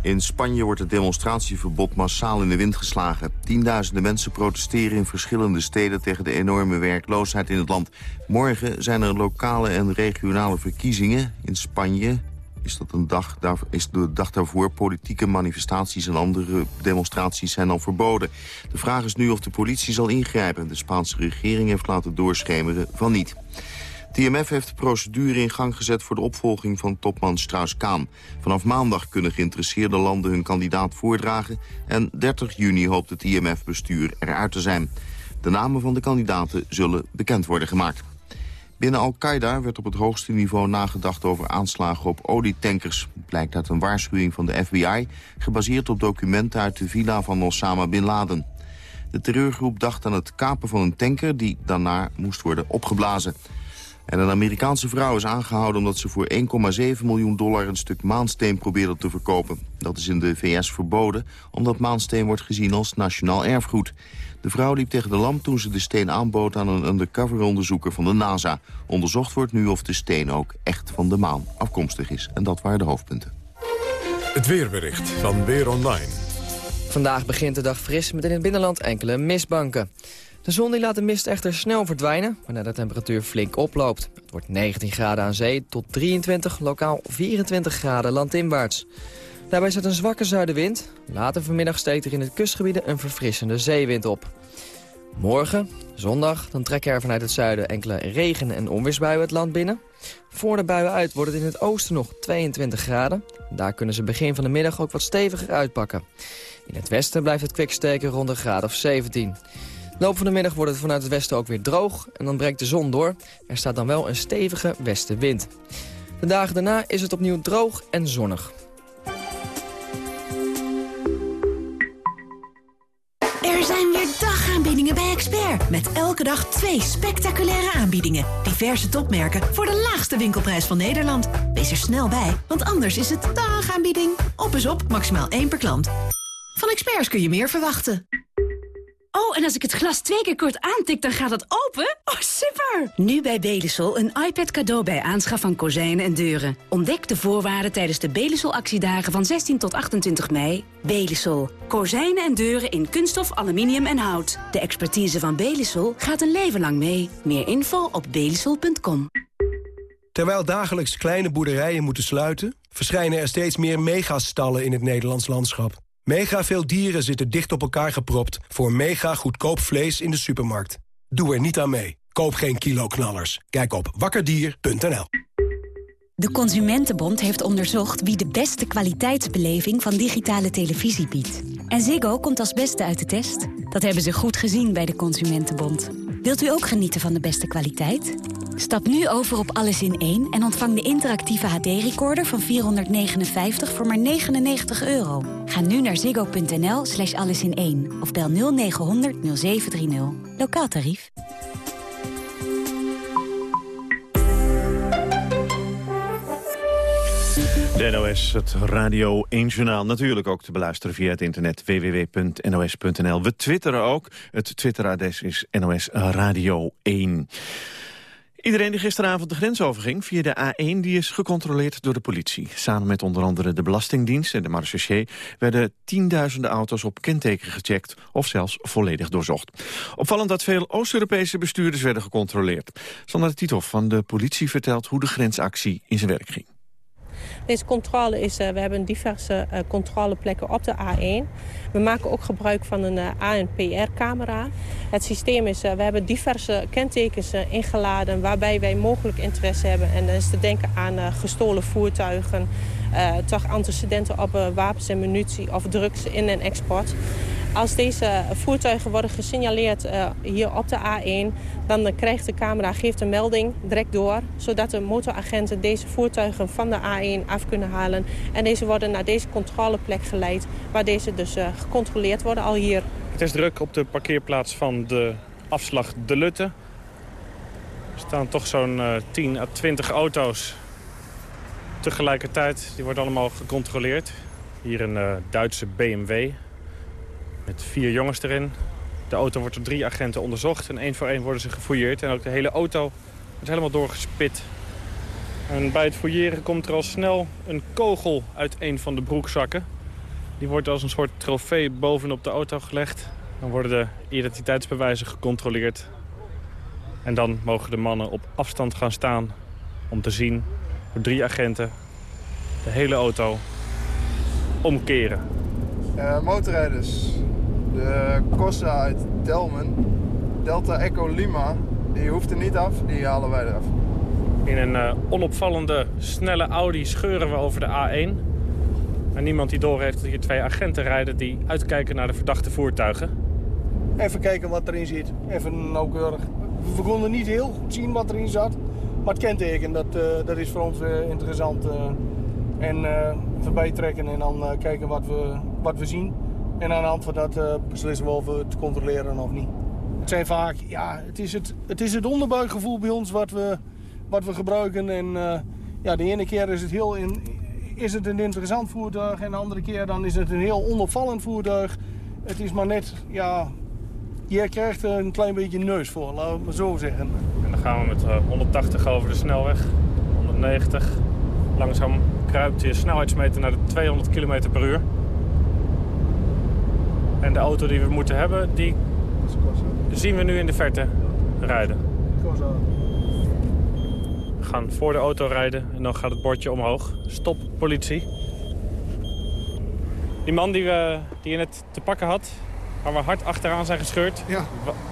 In Spanje wordt het demonstratieverbod massaal in de wind geslagen. Tienduizenden mensen protesteren in verschillende steden... tegen de enorme werkloosheid in het land. Morgen zijn er lokale en regionale verkiezingen in Spanje is, dat een dag, daar, is de dag daarvoor politieke manifestaties en andere demonstraties zijn al verboden. De vraag is nu of de politie zal ingrijpen. De Spaanse regering heeft laten doorschemeren van niet. TMF heeft de procedure in gang gezet voor de opvolging van topman Strauss-Kaan. Vanaf maandag kunnen geïnteresseerde landen hun kandidaat voordragen... en 30 juni hoopt het IMF-bestuur eruit te zijn. De namen van de kandidaten zullen bekend worden gemaakt. Binnen Al-Qaeda werd op het hoogste niveau nagedacht over aanslagen op olietankers. Blijkt uit een waarschuwing van de FBI, gebaseerd op documenten uit de villa van Osama Bin Laden. De terreurgroep dacht aan het kapen van een tanker die daarna moest worden opgeblazen. En een Amerikaanse vrouw is aangehouden omdat ze voor 1,7 miljoen dollar een stuk maansteen probeerde te verkopen. Dat is in de VS verboden, omdat maansteen wordt gezien als nationaal erfgoed. De vrouw liep tegen de lamp toen ze de steen aanbood aan een undercover-onderzoeker van de NASA. Onderzocht wordt nu of de steen ook echt van de maan afkomstig is. En dat waren de hoofdpunten. Het weerbericht van Weer Online. Vandaag begint de dag fris met in het binnenland enkele mistbanken. De zon die laat de mist echter snel verdwijnen, waarna de temperatuur flink oploopt. Het wordt 19 graden aan zee tot 23, lokaal 24 graden landinwaarts. Daarbij zit een zwakke zuidenwind. Later vanmiddag steekt er in het kustgebieden een verfrissende zeewind op. Morgen, zondag, dan trekken er vanuit het zuiden enkele regen- en onweersbuien het land binnen. Voor de buien uit wordt het in het oosten nog 22 graden. Daar kunnen ze begin van de middag ook wat steviger uitpakken. In het westen blijft het kwik steken rond een graad of 17. Loop van de middag wordt het vanuit het westen ook weer droog en dan breekt de zon door. Er staat dan wel een stevige westenwind. De dagen daarna is het opnieuw droog en zonnig. Er zijn weer dagaanbiedingen bij Expert. Met elke dag twee spectaculaire aanbiedingen. Diverse topmerken voor de laagste winkelprijs van Nederland. Wees er snel bij, want anders is het dagaanbieding. Op is op, maximaal één per klant. Van Experts kun je meer verwachten. Oh, en als ik het glas twee keer kort aantik, dan gaat het open? Oh, super! Nu bij Belisol een iPad cadeau bij aanschaf van kozijnen en deuren. Ontdek de voorwaarden tijdens de Belisol-actiedagen van 16 tot 28 mei. Belisol. Kozijnen en deuren in kunststof, aluminium en hout. De expertise van Belisol gaat een leven lang mee. Meer info op belisol.com. Terwijl dagelijks kleine boerderijen moeten sluiten... verschijnen er steeds meer megastallen in het Nederlands landschap. Mega veel dieren zitten dicht op elkaar gepropt... voor mega goedkoop vlees in de supermarkt. Doe er niet aan mee. Koop geen kiloknallers. Kijk op wakkerdier.nl. De Consumentenbond heeft onderzocht wie de beste kwaliteitsbeleving van digitale televisie biedt. En Ziggo komt als beste uit de test. Dat hebben ze goed gezien bij de Consumentenbond. Wilt u ook genieten van de beste kwaliteit? Stap nu over op Alles in 1 en ontvang de interactieve HD-recorder van 459 voor maar 99 euro. Ga nu naar ziggo.nl slash allesin1 of bel 0900 0730. Lokaal tarief. De NOS, het Radio 1 Journaal. Natuurlijk ook te beluisteren via het internet www.nos.nl. We twitteren ook. Het Twitteradres is NOS Radio 1. Iedereen die gisteravond de grens overging via de A1... die is gecontroleerd door de politie. Samen met onder andere de Belastingdienst en de Marseillais... werden tienduizenden auto's op kenteken gecheckt... of zelfs volledig doorzocht. Opvallend dat veel Oost-Europese bestuurders werden gecontroleerd. Sandra Titov van de politie vertelt hoe de grensactie in zijn werk ging. Deze controle is, uh, we hebben diverse uh, controleplekken op de A1. We maken ook gebruik van een uh, ANPR-camera. Het systeem is, we hebben diverse kentekens ingeladen waarbij wij mogelijk interesse hebben. En dat is te denken aan gestolen voertuigen, toch antecedenten op wapens en munitie of drugs in- en export. Als deze voertuigen worden gesignaleerd uh, hier op de A1... dan krijgt de camera geeft een melding direct door... zodat de motoragenten deze voertuigen van de A1 af kunnen halen. En deze worden naar deze controleplek geleid... waar deze dus gecontroleerd worden al hier. Het is druk op de parkeerplaats van de afslag De Lutte. Er staan toch zo'n uh, 10 à 20 auto's tegelijkertijd. Die worden allemaal gecontroleerd. Hier een uh, Duitse BMW met vier jongens erin. De auto wordt door drie agenten onderzocht en één voor één worden ze gefouilleerd. En ook de hele auto is helemaal doorgespit. En bij het fouilleren komt er al snel een kogel uit een van de broekzakken. Die wordt als een soort trofee bovenop de auto gelegd. Dan worden de identiteitsbewijzen gecontroleerd. En dan mogen de mannen op afstand gaan staan om te zien hoe drie agenten de hele auto omkeren. Uh, motorrijders. De Corsa uit Delmen, Delta Echo Lima, die hoeft er niet af, die halen wij eraf. In een uh, onopvallende, snelle Audi scheuren we over de A1. En niemand die doorheeft dat hier twee agenten rijden die uitkijken naar de verdachte voertuigen. Even kijken wat erin zit, even nauwkeurig. We konden niet heel goed zien wat erin zat. Maar het kenteken, dat, uh, dat is voor ons uh, interessant. en voorbij trekken en dan kijken wat we, wat we zien. En aan de hand van dat beslissen we of we het controleren of niet. Het zijn vaak, ja, het is het, het, is het onderbuikgevoel bij ons wat we, wat we gebruiken. En ja, de ene keer is het, heel in, is het een interessant voertuig en de andere keer dan is het een heel onopvallend voertuig. Het is maar net, ja, je krijgt er een klein beetje neus voor, laten we het zo zeggen. En dan gaan we met uh, 180 over de snelweg, 190. Langzaam kruipt je snelheidsmeter naar de 200 km per uur. En de auto die we moeten hebben, die zien we nu in de verte rijden. We gaan voor de auto rijden en dan gaat het bordje omhoog. Stop, politie. Die man die, we, die je net te pakken had, waar we hard achteraan zijn gescheurd. Ja.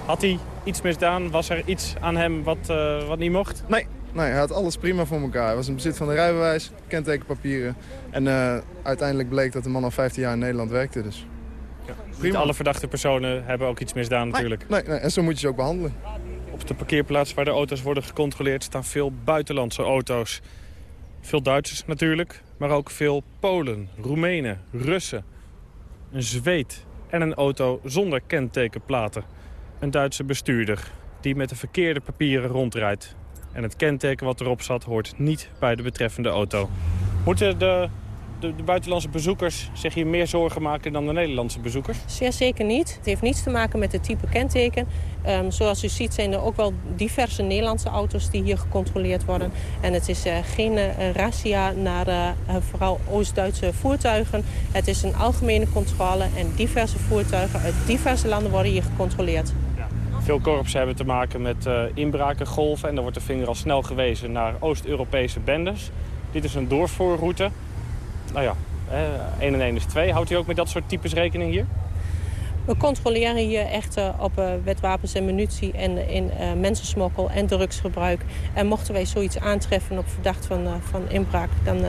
Had hij iets misdaan? Was er iets aan hem wat, uh, wat niet mocht? Nee, nee, hij had alles prima voor elkaar. Hij was in bezit van de rijbewijs, kentekenpapieren. En uh, uiteindelijk bleek dat de man al 15 jaar in Nederland werkte. Dus. Ja. Niet alle verdachte personen hebben ook iets misdaan natuurlijk. Nee, nee, en zo moet je ze ook behandelen. Op de parkeerplaats waar de auto's worden gecontroleerd staan veel buitenlandse auto's. Veel Duitsers natuurlijk, maar ook veel Polen, Roemenen, Russen. Een Zweed en een auto zonder kentekenplaten. Een Duitse bestuurder die met de verkeerde papieren rondrijdt. En het kenteken wat erop zat hoort niet bij de betreffende auto. Moeten de de, de, buitenlandse bezoekers zich hier meer zorgen maken dan de Nederlandse bezoekers? Zeer zeker niet. Het heeft niets te maken met het type kenteken. Um, zoals u ziet zijn er ook wel diverse Nederlandse auto's die hier gecontroleerd worden. En het is uh, geen uh, razzia naar uh, vooral Oost-Duitse voertuigen. Het is een algemene controle en diverse voertuigen uit diverse landen worden hier gecontroleerd. Ja. Veel korpsen hebben te maken met inbraken, golven en dan wordt de vinger al snel gewezen naar Oost-Europese bendes. Dit is een doorvoerroute nou ja, eh, 1 en 1 is 2. Houdt u ook met dat soort types rekening hier? We controleren hier echt uh, op uh, wetwapens en munitie en in uh, mensensmokkel en drugsgebruik. En mochten wij zoiets aantreffen op verdacht van, van inbraak, dan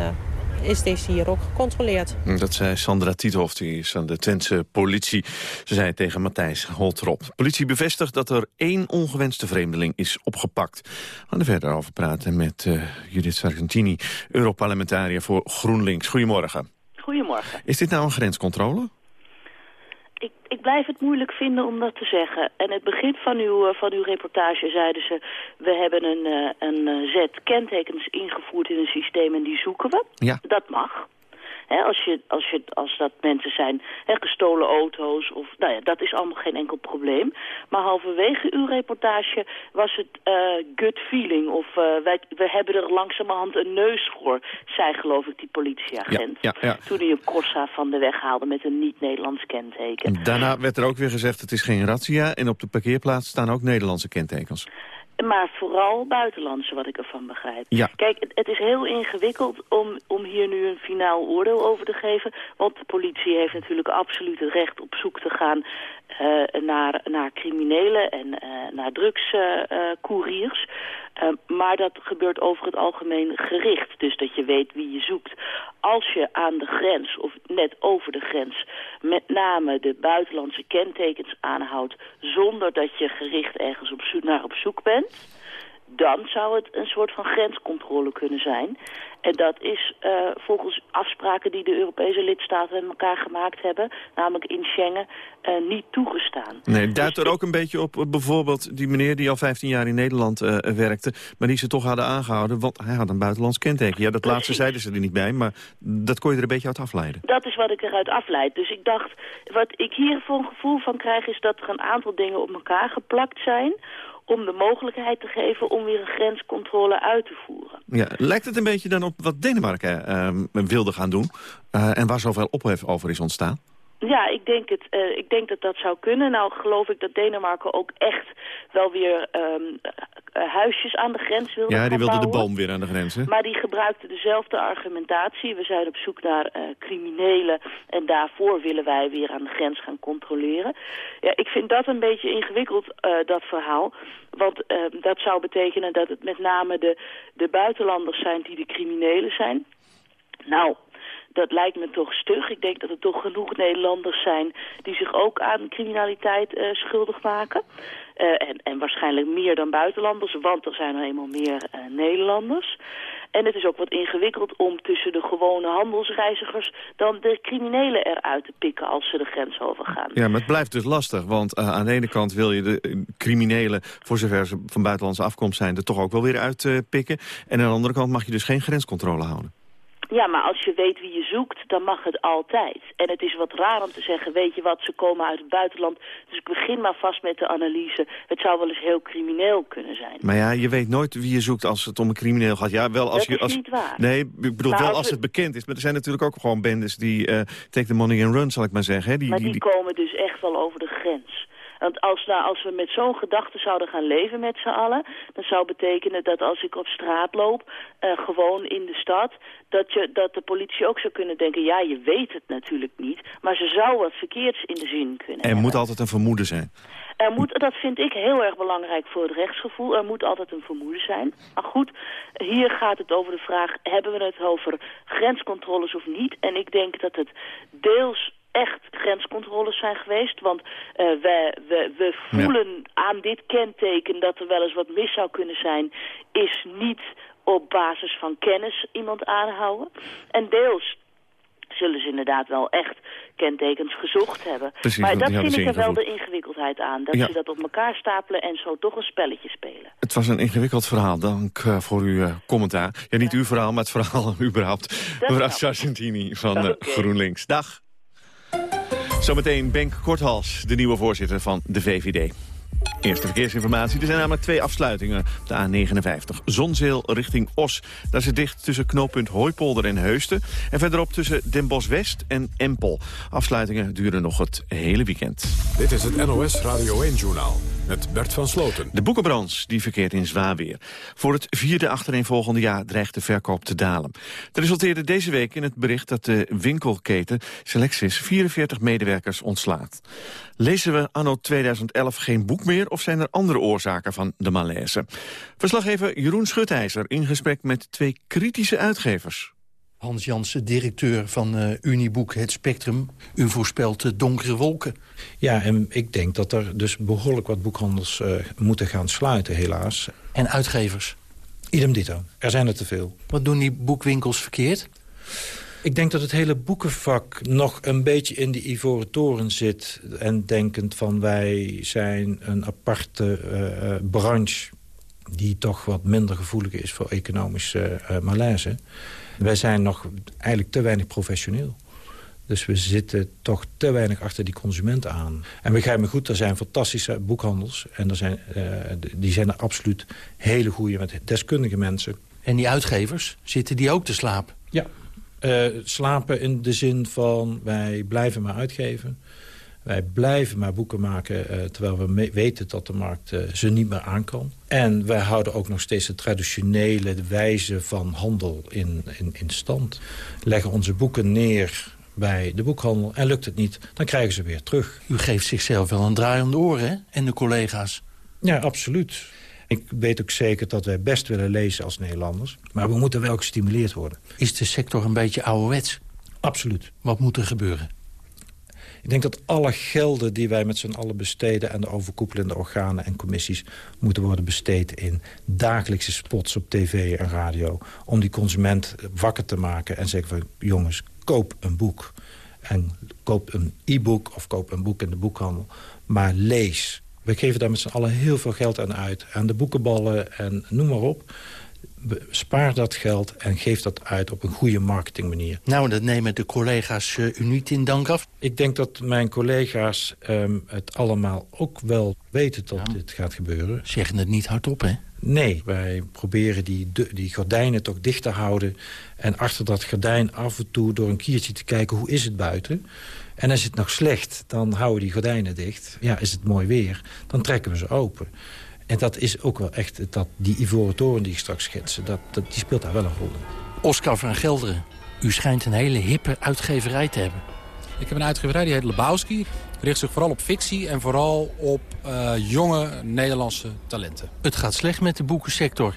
is deze hier ook gecontroleerd. Dat zei Sandra Tiethoff, die is van de Twentse politie. Ze zei tegen Matthijs Holtrop. De politie bevestigt dat er één ongewenste vreemdeling is opgepakt. We gaan er verder over praten met uh, Judith Sargentini, Europarlementariër voor GroenLinks. Goedemorgen. Goedemorgen. Is dit nou een grenscontrole? Ik, ik blijf het moeilijk vinden om dat te zeggen. En het begin van uw, eh, van uw reportage zeiden ze... we hebben een, uh, een zet kentekens ingevoerd in een systeem en die zoeken we. Ja. Dat mag als, je, als, je, als dat mensen zijn, gestolen auto's, of, nou ja, dat is allemaal geen enkel probleem. Maar halverwege uw reportage was het uh, gut feeling, of uh, wij, we hebben er langzamerhand een neus voor, zei geloof ik die politieagent. Ja, ja, ja. Toen hij een Corsa van de weg haalde met een niet-Nederlands kenteken. Daarna werd er ook weer gezegd, het is geen razzia en op de parkeerplaats staan ook Nederlandse kentekens. Maar vooral buitenlandse, wat ik ervan begrijp. Ja. Kijk, het, het, is heel ingewikkeld om, om hier nu een finaal oordeel over te geven. Want de politie heeft natuurlijk absoluut het recht op zoek te gaan uh, naar, naar criminelen en uh, naar drugscouriers. Uh, maar dat gebeurt over het algemeen gericht. Dus dat je weet wie je zoekt. Als je aan de grens, of net over de grens, met name de buitenlandse kentekens aanhoudt... zonder dat je gericht ergens op naar op zoek bent dan zou het een soort van grenscontrole kunnen zijn. En dat is uh, volgens afspraken die de Europese lidstaten met elkaar gemaakt hebben, namelijk in Schengen, uh, niet toegestaan. Nee, duidt er ook een beetje op bijvoorbeeld die meneer die al 15 jaar in Nederland uh, werkte, maar die ze toch hadden aangehouden, want hij had een buitenlands kenteken. Ja, dat Precies. laatste zeiden ze er niet bij, maar dat kon je er een beetje uit afleiden. Dat is wat ik eruit afleid. Dus ik dacht, wat ik hier voor een gevoel van krijg is dat er een aantal dingen op elkaar geplakt zijn om de mogelijkheid te geven om weer een grenscontrole uit te voeren. Ja, lijkt het een beetje dan op wat Denemarken uh, wilde gaan doen... Uh, en waar zoveel ophef over is ontstaan? Ja, ik denk, het, uh, ik denk dat dat zou kunnen. Nou geloof ik dat Denemarken ook echt wel weer um, uh, huisjes aan de grens wilde Ja, die wilde bouwen. de boom weer aan de grens, hè? Maar die gebruikte dezelfde argumentatie. We zijn op zoek naar uh, criminelen en daarvoor willen wij weer aan de grens gaan controleren. Ja, ik vind dat een beetje ingewikkeld, dat verhaal. Want ehm, dat zou betekenen dat het met name de, de buitenlanders zijn die de criminelen zijn. Nou, dat lijkt me toch stug. Ik denk dat er toch genoeg Nederlanders zijn die zich ook aan criminaliteit uh, schuldig maken. Uh, en, en waarschijnlijk meer dan buitenlanders, want er zijn er eenmaal meer uh, Nederlanders. En het is ook wat ingewikkeld om tussen de gewone handelsreizigers dan de criminelen eruit te pikken als ze de grens overgaan. Ja, maar het blijft dus lastig, want aan de ene kant wil je de criminelen, voor zover ze van buitenlandse afkomst zijn, er toch ook wel weer uitpikken. en aan de andere kant mag je dus geen grenscontrole houden. Ja, maar als je weet wie je zoekt, dan mag het altijd. En het is wat raar om te zeggen, weet je wat, ze komen uit het buitenland. Dus ik begin maar vast met de analyse. Het zou wel eens heel crimineel kunnen zijn. Maar ja, je weet nooit wie je zoekt als het om een crimineel gaat. Ja, wel als dat je, als, is niet waar. Nee, ik bedoel Maar wel als als we- het bekend is. Maar er zijn natuurlijk ook gewoon bendes die uh, take the money and run, zal ik maar zeggen. Hè? Die, maar die, die die- komen dus echt wel over de grens. Want als, nou, als we met zo'n gedachte zouden gaan leven met z'n allen... dan zou betekenen dat als ik op straat loop, eh, gewoon in de stad... Dat, je, dat de politie ook zou kunnen denken... ja, je weet het natuurlijk niet... maar ze zou wat verkeerds in de zin kunnen er moet altijd een vermoeden zijn. er moet, dat vind ik heel erg belangrijk voor het rechtsgevoel. Er moet altijd een vermoeden zijn. Maar goed, hier gaat het over de vraag... hebben we het over grenscontroles of niet? En ik denk dat het deels echt grenscontroles zijn geweest. Want eh, we, we, we voelen aan dit kenteken dat er wel eens wat mis zou kunnen zijn... is niet op basis van kennis iemand aanhouden. En deels zullen ze inderdaad wel echt kentekens gezocht hebben. Precies, maar dat vind ik er wel de ingewikkeldheid aan. Dat Ja. ze dat op elkaar stapelen en zo toch een spelletje spelen. Het was een ingewikkeld verhaal. Dank eh, voor uw eh, commentaar. Ja, niet uw verhaal, maar het verhaal überhaupt. Mevrouw Sargentini van GroenLinks. Dag. Zometeen Benk Korthals, de nieuwe voorzitter van de VVD. Eerste verkeersinformatie. Er zijn namelijk twee afsluitingen de A59. Zonzeel richting Os. Daar het dicht tussen knooppunt Hooipolder en Heusden. En verderop tussen Den Bosch West en Empel. Afsluitingen duren nog het hele weekend. Dit is het NOS Radio 1-journaal met Bert van Sloten. De boekenbranche die verkeert in zwaar weer. Voor het vierde achtereenvolgende jaar dreigt de verkoop te dalen. Dat resulteerde deze week in het bericht dat de winkelketen Selectis 44 medewerkers ontslaat. Lezen we anno 2011 geen boek meer of zijn er andere oorzaken van de malaise? Verslaggever Jeroen Schutijzer in gesprek met twee kritische uitgevers. Hans Jansen, directeur van eh, Uniboek Het Spectrum. U voorspelt eh, donkere wolken. Ja, en ik denk dat er dus behoorlijk wat boekhandels eh, moeten gaan sluiten, helaas. En uitgevers? Idem dito. Er zijn er te veel. Wat doen die boekwinkels verkeerd? Ik denk dat het hele boekenvak nog een beetje in de ivoren toren zit. En denkend van wij zijn een aparte branche die toch wat minder gevoelig is voor economische malaise. Wij zijn nog eigenlijk te weinig professioneel. Dus we zitten toch te weinig achter die consument aan. En begrijp me goed, er zijn fantastische boekhandels. En er zijn, uh, die zijn er absoluut hele goede met deskundige mensen. En die uitgevers, zitten die ook te slapen? Ja, uh, slapen in de zin van wij blijven maar uitgeven. Wij blijven maar boeken maken uh, terwijl we weten dat de markt uh, ze niet meer aan kan. En wij houden ook nog steeds de traditionele wijze van handel in, in, in stand. Leggen onze boeken neer bij de boekhandel en lukt het niet, dan krijgen ze weer terug. U geeft zichzelf wel een draai om de oren, hè? En de collega's. Ja, absoluut. Ik weet ook zeker dat wij best willen lezen als Nederlanders. Maar we moeten wel gestimuleerd worden. Is de sector een beetje ouderwets? Absoluut. Wat moet er gebeuren? Ik denk dat alle gelden die wij met z'n allen besteden... en de overkoepelende organen en commissies... moeten worden besteed in dagelijkse spots op tv en radio... om die consument wakker te maken en zeggen van... jongens, koop een boek. En koop een e-book of koop een boek in de boekhandel. Maar lees. We geven daar met z'n allen heel veel geld aan uit. Aan de boekenballen en noem maar op. Spaar dat geld en geef dat uit op een goede marketingmanier. Nou, dat nemen de collega's uh, u niet in dank af? Ik denk dat mijn collega's um, het allemaal ook wel weten dat dit gaat gebeuren. Zeggen het niet hardop, hè? Nee, wij proberen die, die gordijnen toch dicht te houden. En achter dat gordijn af en toe door een kiertje te kijken... hoe is het buiten? En als het nog slecht, dan houden we die gordijnen dicht. Ja, is het mooi weer, dan trekken we ze open. En dat is ook wel echt, dat, die ivoren toren die ik straks schetste... Dat, dat, die speelt daar wel een rol in. Oscar van Gelderen, u schijnt een hele hippe uitgeverij te hebben. Ik heb een uitgeverij, die heet Lebowski. Richt zich vooral op fictie en vooral op uh, jonge Nederlandse talenten. Het gaat slecht met de boekensector.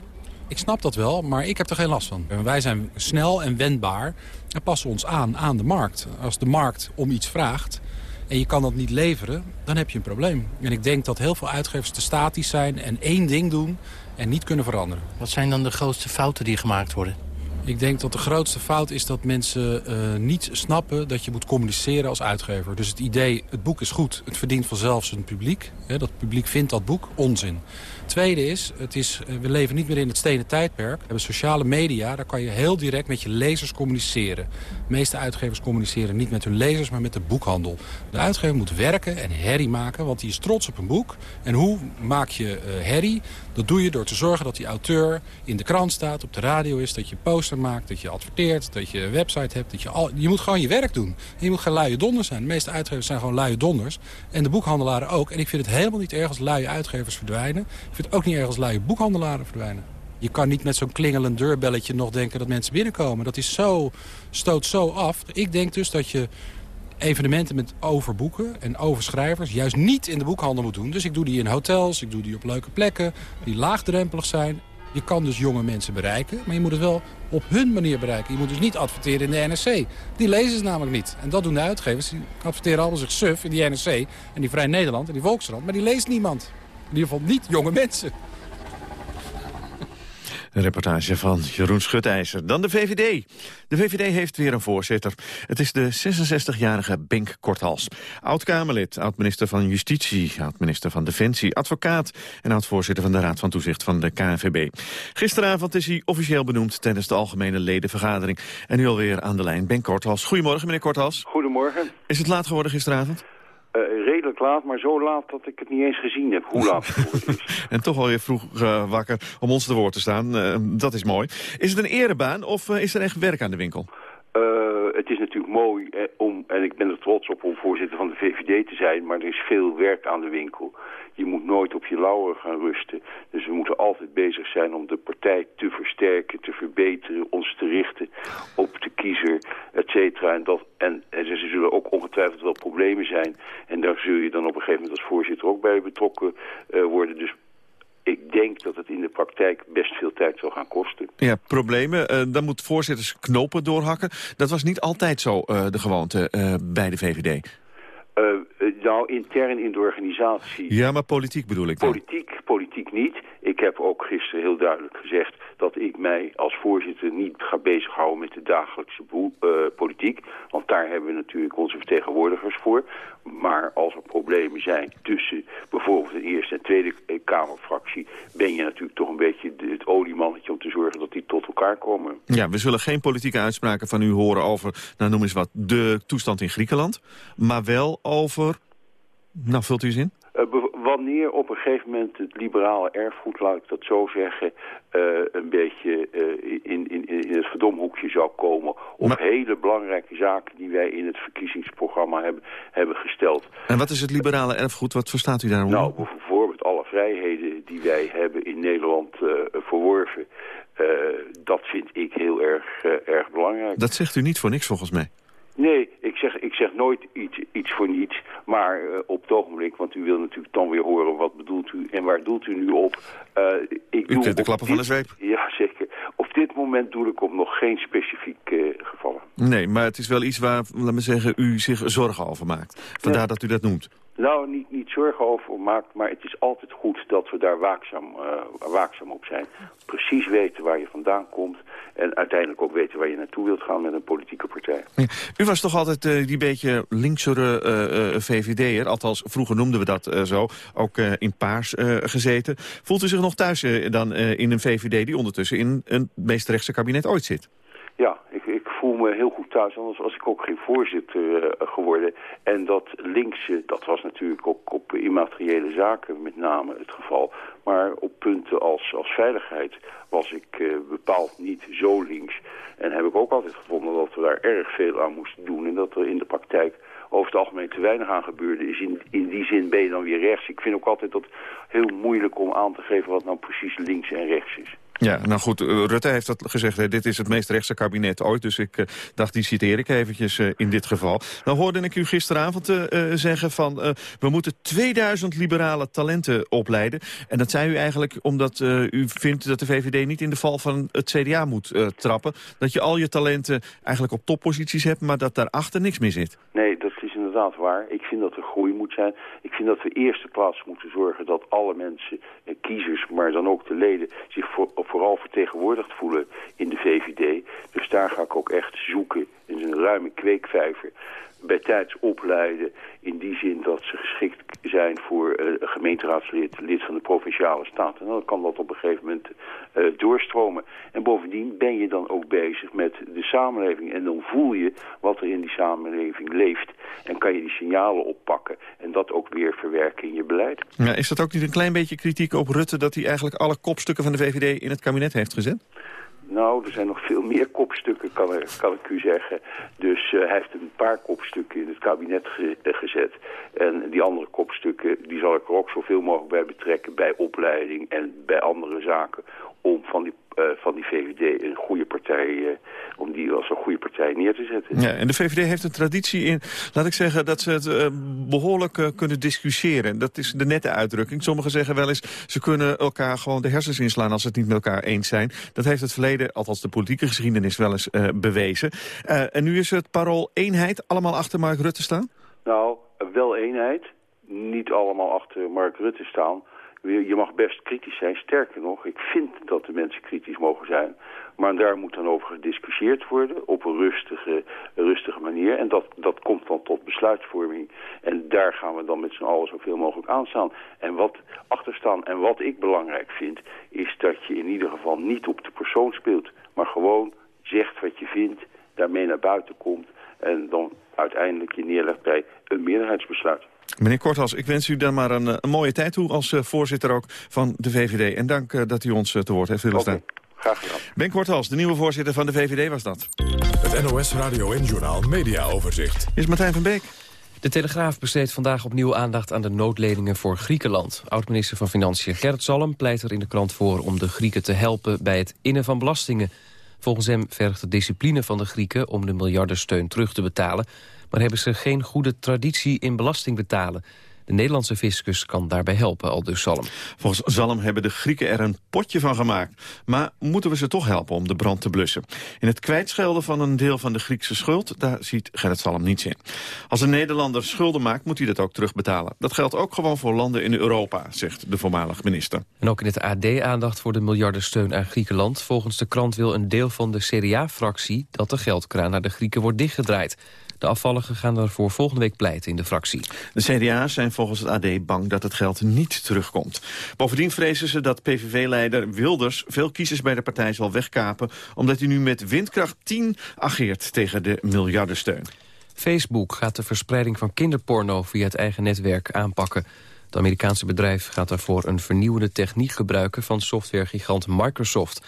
Ik snap dat wel, maar ik heb er geen last van. Wij zijn snel en wendbaar en passen ons aan aan de markt. Als de markt om iets vraagt en je kan dat niet leveren, dan heb je een probleem. En ik denk dat heel veel uitgevers te statisch zijn en één ding doen en niet kunnen veranderen. Wat zijn dan de grootste fouten die gemaakt worden? Ik denk dat de grootste fout is dat mensen uh, niet snappen dat je moet communiceren als uitgever. Dus het idee, het boek is goed, het verdient vanzelf zijn publiek. Hè, dat publiek vindt dat boek, onzin. Tweede is, het is, we leven niet meer in het stenen tijdperk. We hebben sociale media, daar kan je heel direct met je lezers communiceren. De meeste uitgevers communiceren niet met hun lezers, maar met de boekhandel. De uitgever moet werken en herrie maken, want die is trots op een boek. En hoe maak je uh, herrie? Dat doe je door te zorgen dat die auteur in de krant staat, op de radio is, dat je poster maakt, dat je adverteert, dat je een website hebt. Dat je, al, je moet gewoon je werk doen. En je moet geen luie donders zijn. De meeste uitgevers zijn gewoon luie donders. En de boekhandelaren ook. En ik vind het helemaal niet erg als luie uitgevers verdwijnen. Vind het ook niet erg als luie boekhandelaren verdwijnen. Je kan niet met zo'n klingelend deurbelletje nog denken dat mensen binnenkomen. Dat is zo, stoot zo af. Ik denk dus dat je evenementen met overboeken en overschrijvers juist niet in de boekhandel moet doen. Dus ik doe die in hotels, ik doe die op leuke plekken die laagdrempelig zijn. Je kan dus jonge mensen bereiken, maar je moet het wel op hun manier bereiken. Je moet dus niet adverteren in de NRC. Die lezen ze namelijk niet. En dat doen de uitgevers. Die adverteren allemaal zich suf in die NRC en die Vrij Nederland en die Volkskrant. Maar die leest niemand. In ieder geval niet jonge mensen. Een reportage van Jeroen Schutijzer. Dan de VVD. De VVD heeft weer een voorzitter. Het is de 66-jarige Bink Korthals. Oud-Kamerlid, oud-minister van Justitie, oud-minister van Defensie, advocaat... en oud-voorzitter van de Raad van Toezicht van de KNVB. Gisteravond is hij officieel benoemd tijdens de algemene ledenvergadering. En nu alweer aan de lijn Bink Korthals. Goedemorgen, meneer Korthals. Goedemorgen. Is het laat geworden gisteravond? Uh, redelijk laat, maar zo laat dat ik het niet eens gezien heb hoe laat het is. en toch alweer vroeg uh, wakker om ons te woord te staan. Uh, dat is mooi. Is het een erebaan of is er echt werk aan de winkel? Het is natuurlijk mooi eh, om, en ik ben er trots op om voorzitter van de VVD te zijn, maar er is veel werk aan de winkel. Je moet nooit op je lauwen gaan rusten. Dus we moeten altijd bezig zijn om de partij te versterken, te verbeteren, ons te richten op de kiezer, et cetera. En, dat, en, en er zullen ook ongetwijfeld wel problemen zijn. En daar zul je dan op een gegeven moment als voorzitter ook bij betrokken uh, worden. Dus ik denk dat het in de praktijk best veel tijd zal gaan kosten. Ja, problemen. Uh, dan moet voorzitters knopen doorhakken. Dat was niet altijd zo uh, de gewoonte uh, bij de VVD. Nou, intern in de organisatie. Ja, maar politiek bedoel ik dan. Politiek, politiek niet. Ik heb ook gisteren heel duidelijk gezegd dat ik mij als voorzitter niet ga bezighouden met de dagelijkse politiek. Want daar hebben we natuurlijk onze vertegenwoordigers voor. Maar als er problemen zijn tussen bijvoorbeeld de Eerste en Tweede Kamerfractie... ben je natuurlijk toch een beetje het oliemannetje om te zorgen dat die tot elkaar komen. Ja, we zullen geen politieke uitspraken van u horen over, nou noem eens wat, de toestand in Griekenland. Maar wel over, nou vult u eens in? Uh, wanneer op een gegeven moment het liberale erfgoed, laat ik dat zo zeggen, uh, een beetje uh, in, in, in het verdomhoekje zou komen op maar... hele belangrijke zaken die wij in het verkiezingsprogramma hebben, hebben gesteld. En wat is het liberale erfgoed? Wat verstaat u daaronder? Nou, bijvoorbeeld alle vrijheden die wij hebben in Nederland uh, verworven. dat vind ik heel erg, erg belangrijk. Dat zegt u niet voor niks volgens mij. Nee, ik zeg, ik zeg nooit iets, iets voor niets. Maar uh, op het ogenblik, want u wil natuurlijk dan weer horen wat bedoelt u en waar doelt u nu op. Uh, ik u de klappen van de zweep. Ja, zeker. Op dit moment doe ik op nog geen specifiek uh, gevallen. Nee, maar het is wel iets waar, laat me zeggen, u zich zorgen over maakt. Vandaar ja. dat u dat noemt. Nou, niet, niet zorgen over maakt, maar het is altijd goed dat we daar waakzaam, uh, waakzaam op zijn. Precies weten waar je vandaan komt en uiteindelijk ook weten waar je naartoe wilt gaan met een politieke partij. Ja. U was toch altijd uh, die beetje linksere uh, VVD'er, althans vroeger noemden we dat zo, ook in Paars gezeten. Voelt u zich nog thuis dan in een VVD die ondertussen in een meest rechtse kabinet ooit zit? Ja, ik, ik voel me heel thuis, anders was ik ook geen voorzitter uh, geworden. En dat linkse, dat was natuurlijk ook op immateriële zaken met name het geval. Maar op punten als, als veiligheid was ik uh, bepaald niet zo links. En heb ik ook altijd gevonden dat we daar erg veel aan moesten doen. En dat er in de praktijk over het algemeen te weinig aan gebeurde. Is in, in die zin ben je dan weer rechts. Ik vind ook altijd dat heel moeilijk om aan te geven wat nou precies links en rechts is. Ja, nou goed, Rutte heeft dat gezegd. Dit is het meest rechtse kabinet ooit. Dus ik uh, dacht, die citeer ik eventjes uh, in dit geval. Nou hoorde ik u gisteravond zeggen van... we moeten 2000 liberale talenten opleiden. En dat zei u eigenlijk omdat u vindt dat de VVD niet in de val van het CDA moet trappen. Dat je al je talenten eigenlijk op topposities hebt... maar dat daarachter niks meer zit. Nee, dat waar. Ik vind dat er groei moet zijn. Ik vind dat we eerste plaats moeten zorgen dat alle mensen, kiezers... maar dan ook de leden, zich voor vooral vertegenwoordigd voelen in de VVD. Dus daar ga ik ook echt zoeken in een ruime kweekvijver bij tijds opleiden. In die zin dat ze geschikt zijn voor een gemeenteraadslid, lid van de Provinciale Staat. En dan kan dat op een gegeven moment uh, doorstromen. En bovendien ben je dan ook bezig met de samenleving. En dan voel je wat er in die samenleving leeft. En kan je die signalen oppakken en dat ook weer verwerken in je beleid. Ja, is dat ook niet een klein beetje kritiek op Rutte... dat hij eigenlijk alle kopstukken van de VVD in het kabinet heeft gezet? Nou, er zijn nog veel meer kopstukken, kan, kan ik u zeggen. Dus uh, hij heeft een paar kopstukken in het kabinet ge uh, gezet. En die andere kopstukken, die zal ik er ook zoveel mogelijk bij betrekken... bij opleiding en bij andere zaken... om van die uh, van die VVD een goede partij, uh, om die als een goede partij neer te zetten. Ja, en de VVD heeft een traditie in, laat ik zeggen, dat ze het uh, behoorlijk kunnen discussiëren. Dat is de nette uitdrukking. Sommigen zeggen wel eens, ze kunnen elkaar gewoon de hersens inslaan als ze het niet met elkaar eens zijn. Dat heeft het verleden, althans de politieke geschiedenis, wel eens bewezen. en nu is het parool eenheid, allemaal achter Mark Rutte staan? Nou, wel eenheid. Niet allemaal achter Mark Rutte staan je mag best kritisch zijn. Sterker nog, ik vind dat de mensen kritisch mogen zijn. Maar daar moet dan over gediscussieerd worden op een rustige, rustige manier. En dat, dat komt dan tot besluitvorming. En daar gaan we dan met z'n allen zoveel mogelijk aan staan. En wat achterstaan en wat ik belangrijk vind... is dat je in ieder geval niet op de persoon speelt. Maar gewoon zegt wat je vindt, daarmee naar buiten komt... en dan uiteindelijk je neerlegt bij een meerderheidsbesluit. Meneer Korthals, ik wens u dan maar een, een mooie tijd toe als uh, voorzitter ook van de VVD. En dank uh, dat u ons uh, te woord heeft willen staan. Graag gedaan. Ben Korthals, de nieuwe voorzitter van de VVD was dat. Het NOS Radio en Journaal Media Overzicht. Is Martijn van Beek. De Telegraaf besteedt vandaag opnieuw aandacht aan de noodleningen voor Griekenland. Oud-minister van Financiën Gerrit Salm pleit er in de krant voor... om de Grieken te helpen bij het innen van belastingen. Volgens hem vergt de discipline van de Grieken om de miljardensteun terug te betalen maar hebben ze geen goede traditie in belasting betalen. De Nederlandse fiscus kan daarbij helpen, al dus Zalm. Volgens Zalm hebben de Grieken er een potje van gemaakt. Maar moeten we ze toch helpen om de brand te blussen? In het kwijtschelden van een deel van de Griekse schuld... daar ziet Gerrit Zalm niets in. Als een Nederlander schulden maakt, moet hij dat ook terugbetalen. Dat geldt ook gewoon voor landen in Europa, zegt de voormalig minister. En ook in het AD aandacht voor de miljardensteun aan Griekenland. Volgens de krant wil een deel van de CDA-fractie... dat de geldkraan naar de Grieken wordt dichtgedraaid. De afvalligen gaan ervoor volgende week pleiten in de fractie. De CDA's zijn volgens het AD bang dat het geld niet terugkomt. Bovendien vrezen ze dat PVV-leider Wilders veel kiezers bij de partij zal wegkapen... omdat hij nu met windkracht 10 ageert tegen de miljardensteun. Facebook gaat de verspreiding van kinderporno via het eigen netwerk aanpakken. Het Amerikaanse bedrijf gaat daarvoor een vernieuwende techniek gebruiken van softwaregigant Microsoft.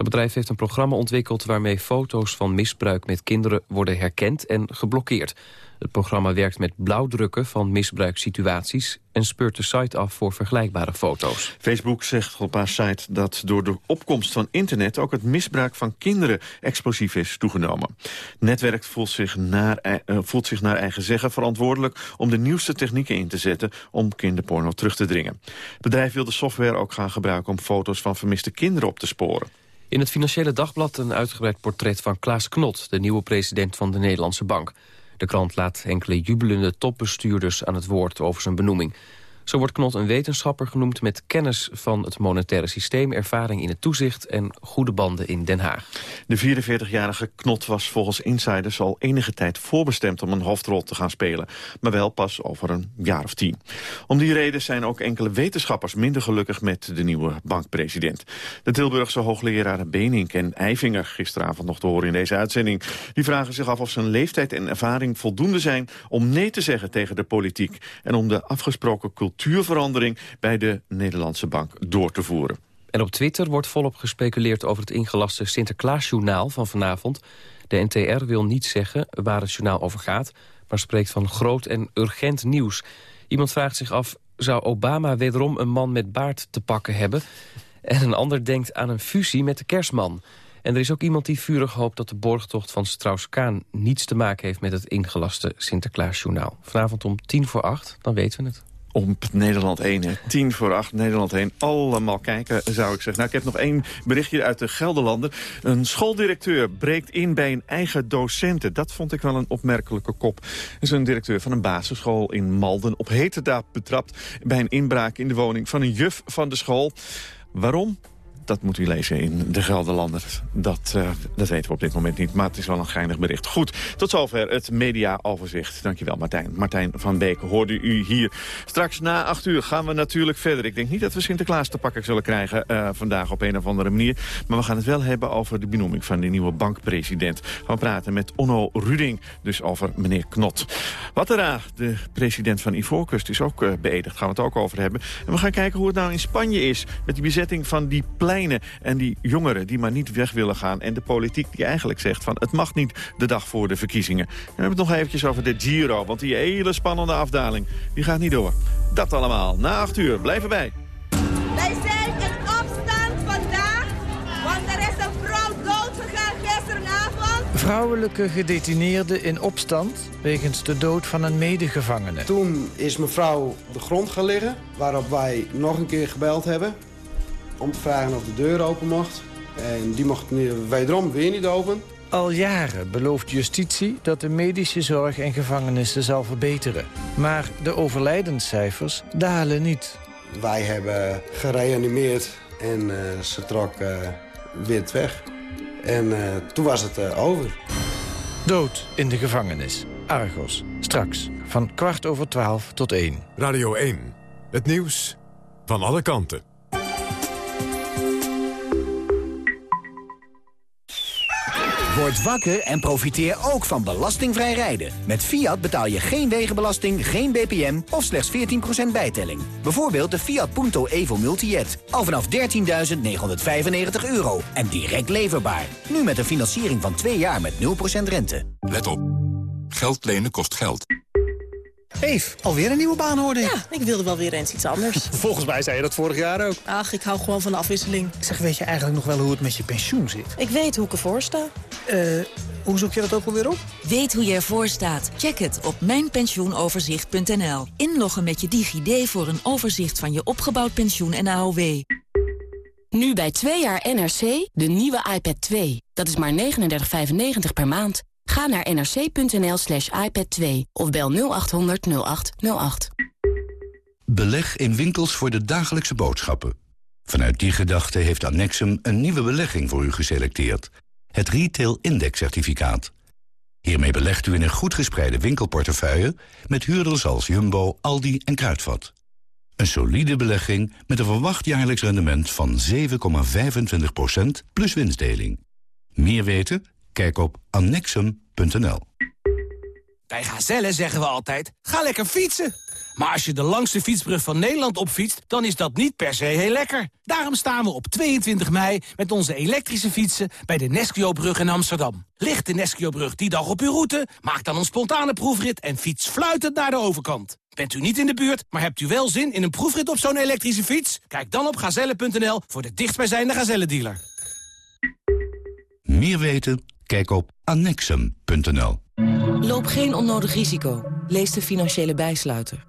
Dat bedrijf heeft een programma ontwikkeld waarmee foto's van misbruik met kinderen worden herkend en geblokkeerd. Het programma werkt met blauwdrukken van misbruikssituaties en speurt de site af voor vergelijkbare foto's. Facebook zegt op haar site dat door de opkomst van internet ook het misbruik van kinderen explosief is toegenomen. Het netwerk voelt zich, naar, uh, voelt zich naar eigen zeggen verantwoordelijk om de nieuwste technieken in te zetten om kinderporno terug te dringen. Het bedrijf wil de software ook gaan gebruiken om foto's van vermiste kinderen op te sporen. In het Financiële Dagblad een uitgebreid portret van Klaas Knot... de nieuwe president van de Nederlandse Bank. De krant laat enkele jubelende topbestuurders aan het woord over zijn benoeming. Zo wordt Knot een wetenschapper genoemd met kennis van het monetaire systeem... ervaring in het toezicht en goede banden in Den Haag. De 44-jarige Knot was volgens insiders al enige tijd voorbestemd... om een hoofdrol te gaan spelen, maar wel pas over een jaar of tien. Om die reden zijn ook enkele wetenschappers minder gelukkig... met de nieuwe bankpresident. De Tilburgse hoogleraren Benink en Eivinger... gisteravond nog te horen in deze uitzending... die vragen zich af of zijn leeftijd en ervaring voldoende zijn... om nee te zeggen tegen de politiek... en om de afgesproken cultuur cultuurverandering bij de Nederlandse bank door te voeren. En op Twitter wordt volop gespeculeerd over het ingelaste Sinterklaasjournaal van vanavond. De NTR wil niet zeggen waar het journaal over gaat, maar spreekt van groot en urgent nieuws. Iemand vraagt zich af, zou Obama wederom een man met baard te pakken hebben? En een ander denkt aan een fusie met de kerstman. En er is ook iemand die vurig hoopt dat de borgtocht van Strauss-Kaan... niets te maken heeft met het ingelaste Sinterklaasjournaal. Vanavond om tien voor acht, dan weten we het op Nederland 1. Hè. Tien voor acht, Nederland 1. Allemaal kijken, zou ik zeggen. Nou, ik heb nog één berichtje uit de Gelderlanden. Een schooldirecteur breekt in bij een eigen docenten. Dat vond ik wel een opmerkelijke kop. Is een directeur van een basisschool in Malden op heterdaad betrapt... bij een inbraak in de woning van een juf van de school. Waarom? Dat moet u lezen in De Gelderlander. Dat, uh, dat weten we op dit moment niet, maar het is wel een geinig bericht. Goed, tot zover het mediaoverzicht. Dankjewel Martijn. Martijn van Beek hoorde u hier. Straks na acht uur gaan we natuurlijk verder. Ik denk niet dat we Sinterklaas te pakken zullen krijgen uh, vandaag op een of andere manier. Maar we gaan het wel hebben over de benoeming van de nieuwe bankpresident. We praten met Onno Ruding, dus over meneer Knot. Watera, de president van Ivoorkust, is ook uh, beëdigd. Gaan we het ook over hebben. En we gaan kijken hoe het nou in Spanje is met die bezetting van die plein en die jongeren die maar niet weg willen gaan. En de politiek die eigenlijk zegt van het mag niet de dag voor de verkiezingen. En we hebben het nog eventjes over de Giro. Want die hele spannende afdaling die gaat niet door. Dat allemaal. Na acht uur. Blijf erbij. Wij zijn in opstand vandaag. Want er is een vrouw doodgegaan gisteravond. Vrouwelijke gedetineerde in opstand wegens de dood van een medegevangene. Toen is mevrouw op de grond gaan liggen, waarop wij nog een keer gebeld hebben om te vragen of de deur open mocht. En die mocht wederom weer niet open. Al jaren belooft justitie dat de medische zorg in gevangenissen zal verbeteren. Maar de overlijdenscijfers dalen niet. Wij hebben gereanimeerd en uh, ze trok uh, weer weg. En uh, toen was het over. Dood in de gevangenis. Argos. Straks. Van kwart over twaalf tot één. Radio 1. Het nieuws van alle kanten. Word wakker en profiteer ook van belastingvrij rijden. Met Fiat betaal je geen wegenbelasting, geen BPM of slechts 14% bijtelling. Bijvoorbeeld de Fiat Punto Evo Multijet. Al vanaf 13.995 euro en direct leverbaar. Nu met een financiering van 2 jaar met 0% rente. Let op. Geld lenen kost geld. Eef, alweer een nieuwe baan hoorde ik. Ja, ik wilde wel weer eens iets anders. Volgens mij zei je dat vorig jaar ook. Ach, ik hou gewoon van de afwisseling. Zeg, weet je eigenlijk nog wel hoe het met je pensioen zit? Ik weet hoe ik ervoor sta. Eh... Hoe zoek je dat ook alweer op? Weet hoe je ervoor staat? Check het op mijnpensioenoverzicht.nl. Inloggen met je DigiD voor een overzicht van je opgebouwd pensioen en AOW. Nu bij 2 jaar NRC, de nieuwe iPad 2. Dat is maar 39,95 per maand. Ga naar nrc.nl slash iPad 2 of bel 0800 0808. Beleg in winkels voor de dagelijkse boodschappen. Vanuit die gedachte heeft Annexum een nieuwe belegging voor u geselecteerd. Het Retail Index Certificaat. Hiermee belegt u in een goed gespreide winkelportefeuille... met huurders als Jumbo, Aldi en Kruidvat. Een solide belegging met een verwacht jaarlijks rendement van 7,25% plus winstdeling. Meer weten? Kijk op annexum.nl. Bij Gazelle zeggen we altijd, ga lekker fietsen. Maar als je de langste fietsbrug van Nederland opfietst, dan is dat niet per se heel lekker. Daarom staan we op 22 mei met onze elektrische fietsen bij de Nesquio-brug in Amsterdam. Ligt de Nesquio-brug die dag op uw route? Maak dan een spontane proefrit en fiets fluitend naar de overkant. Bent u niet in de buurt, maar hebt u wel zin in een proefrit op zo'n elektrische fiets? Kijk dan op gazelle.nl voor de dichtstbijzijnde Gazelle-dealer. Meer weten? Kijk op annexum.nl. Loop geen onnodig risico. Lees de financiële bijsluiter.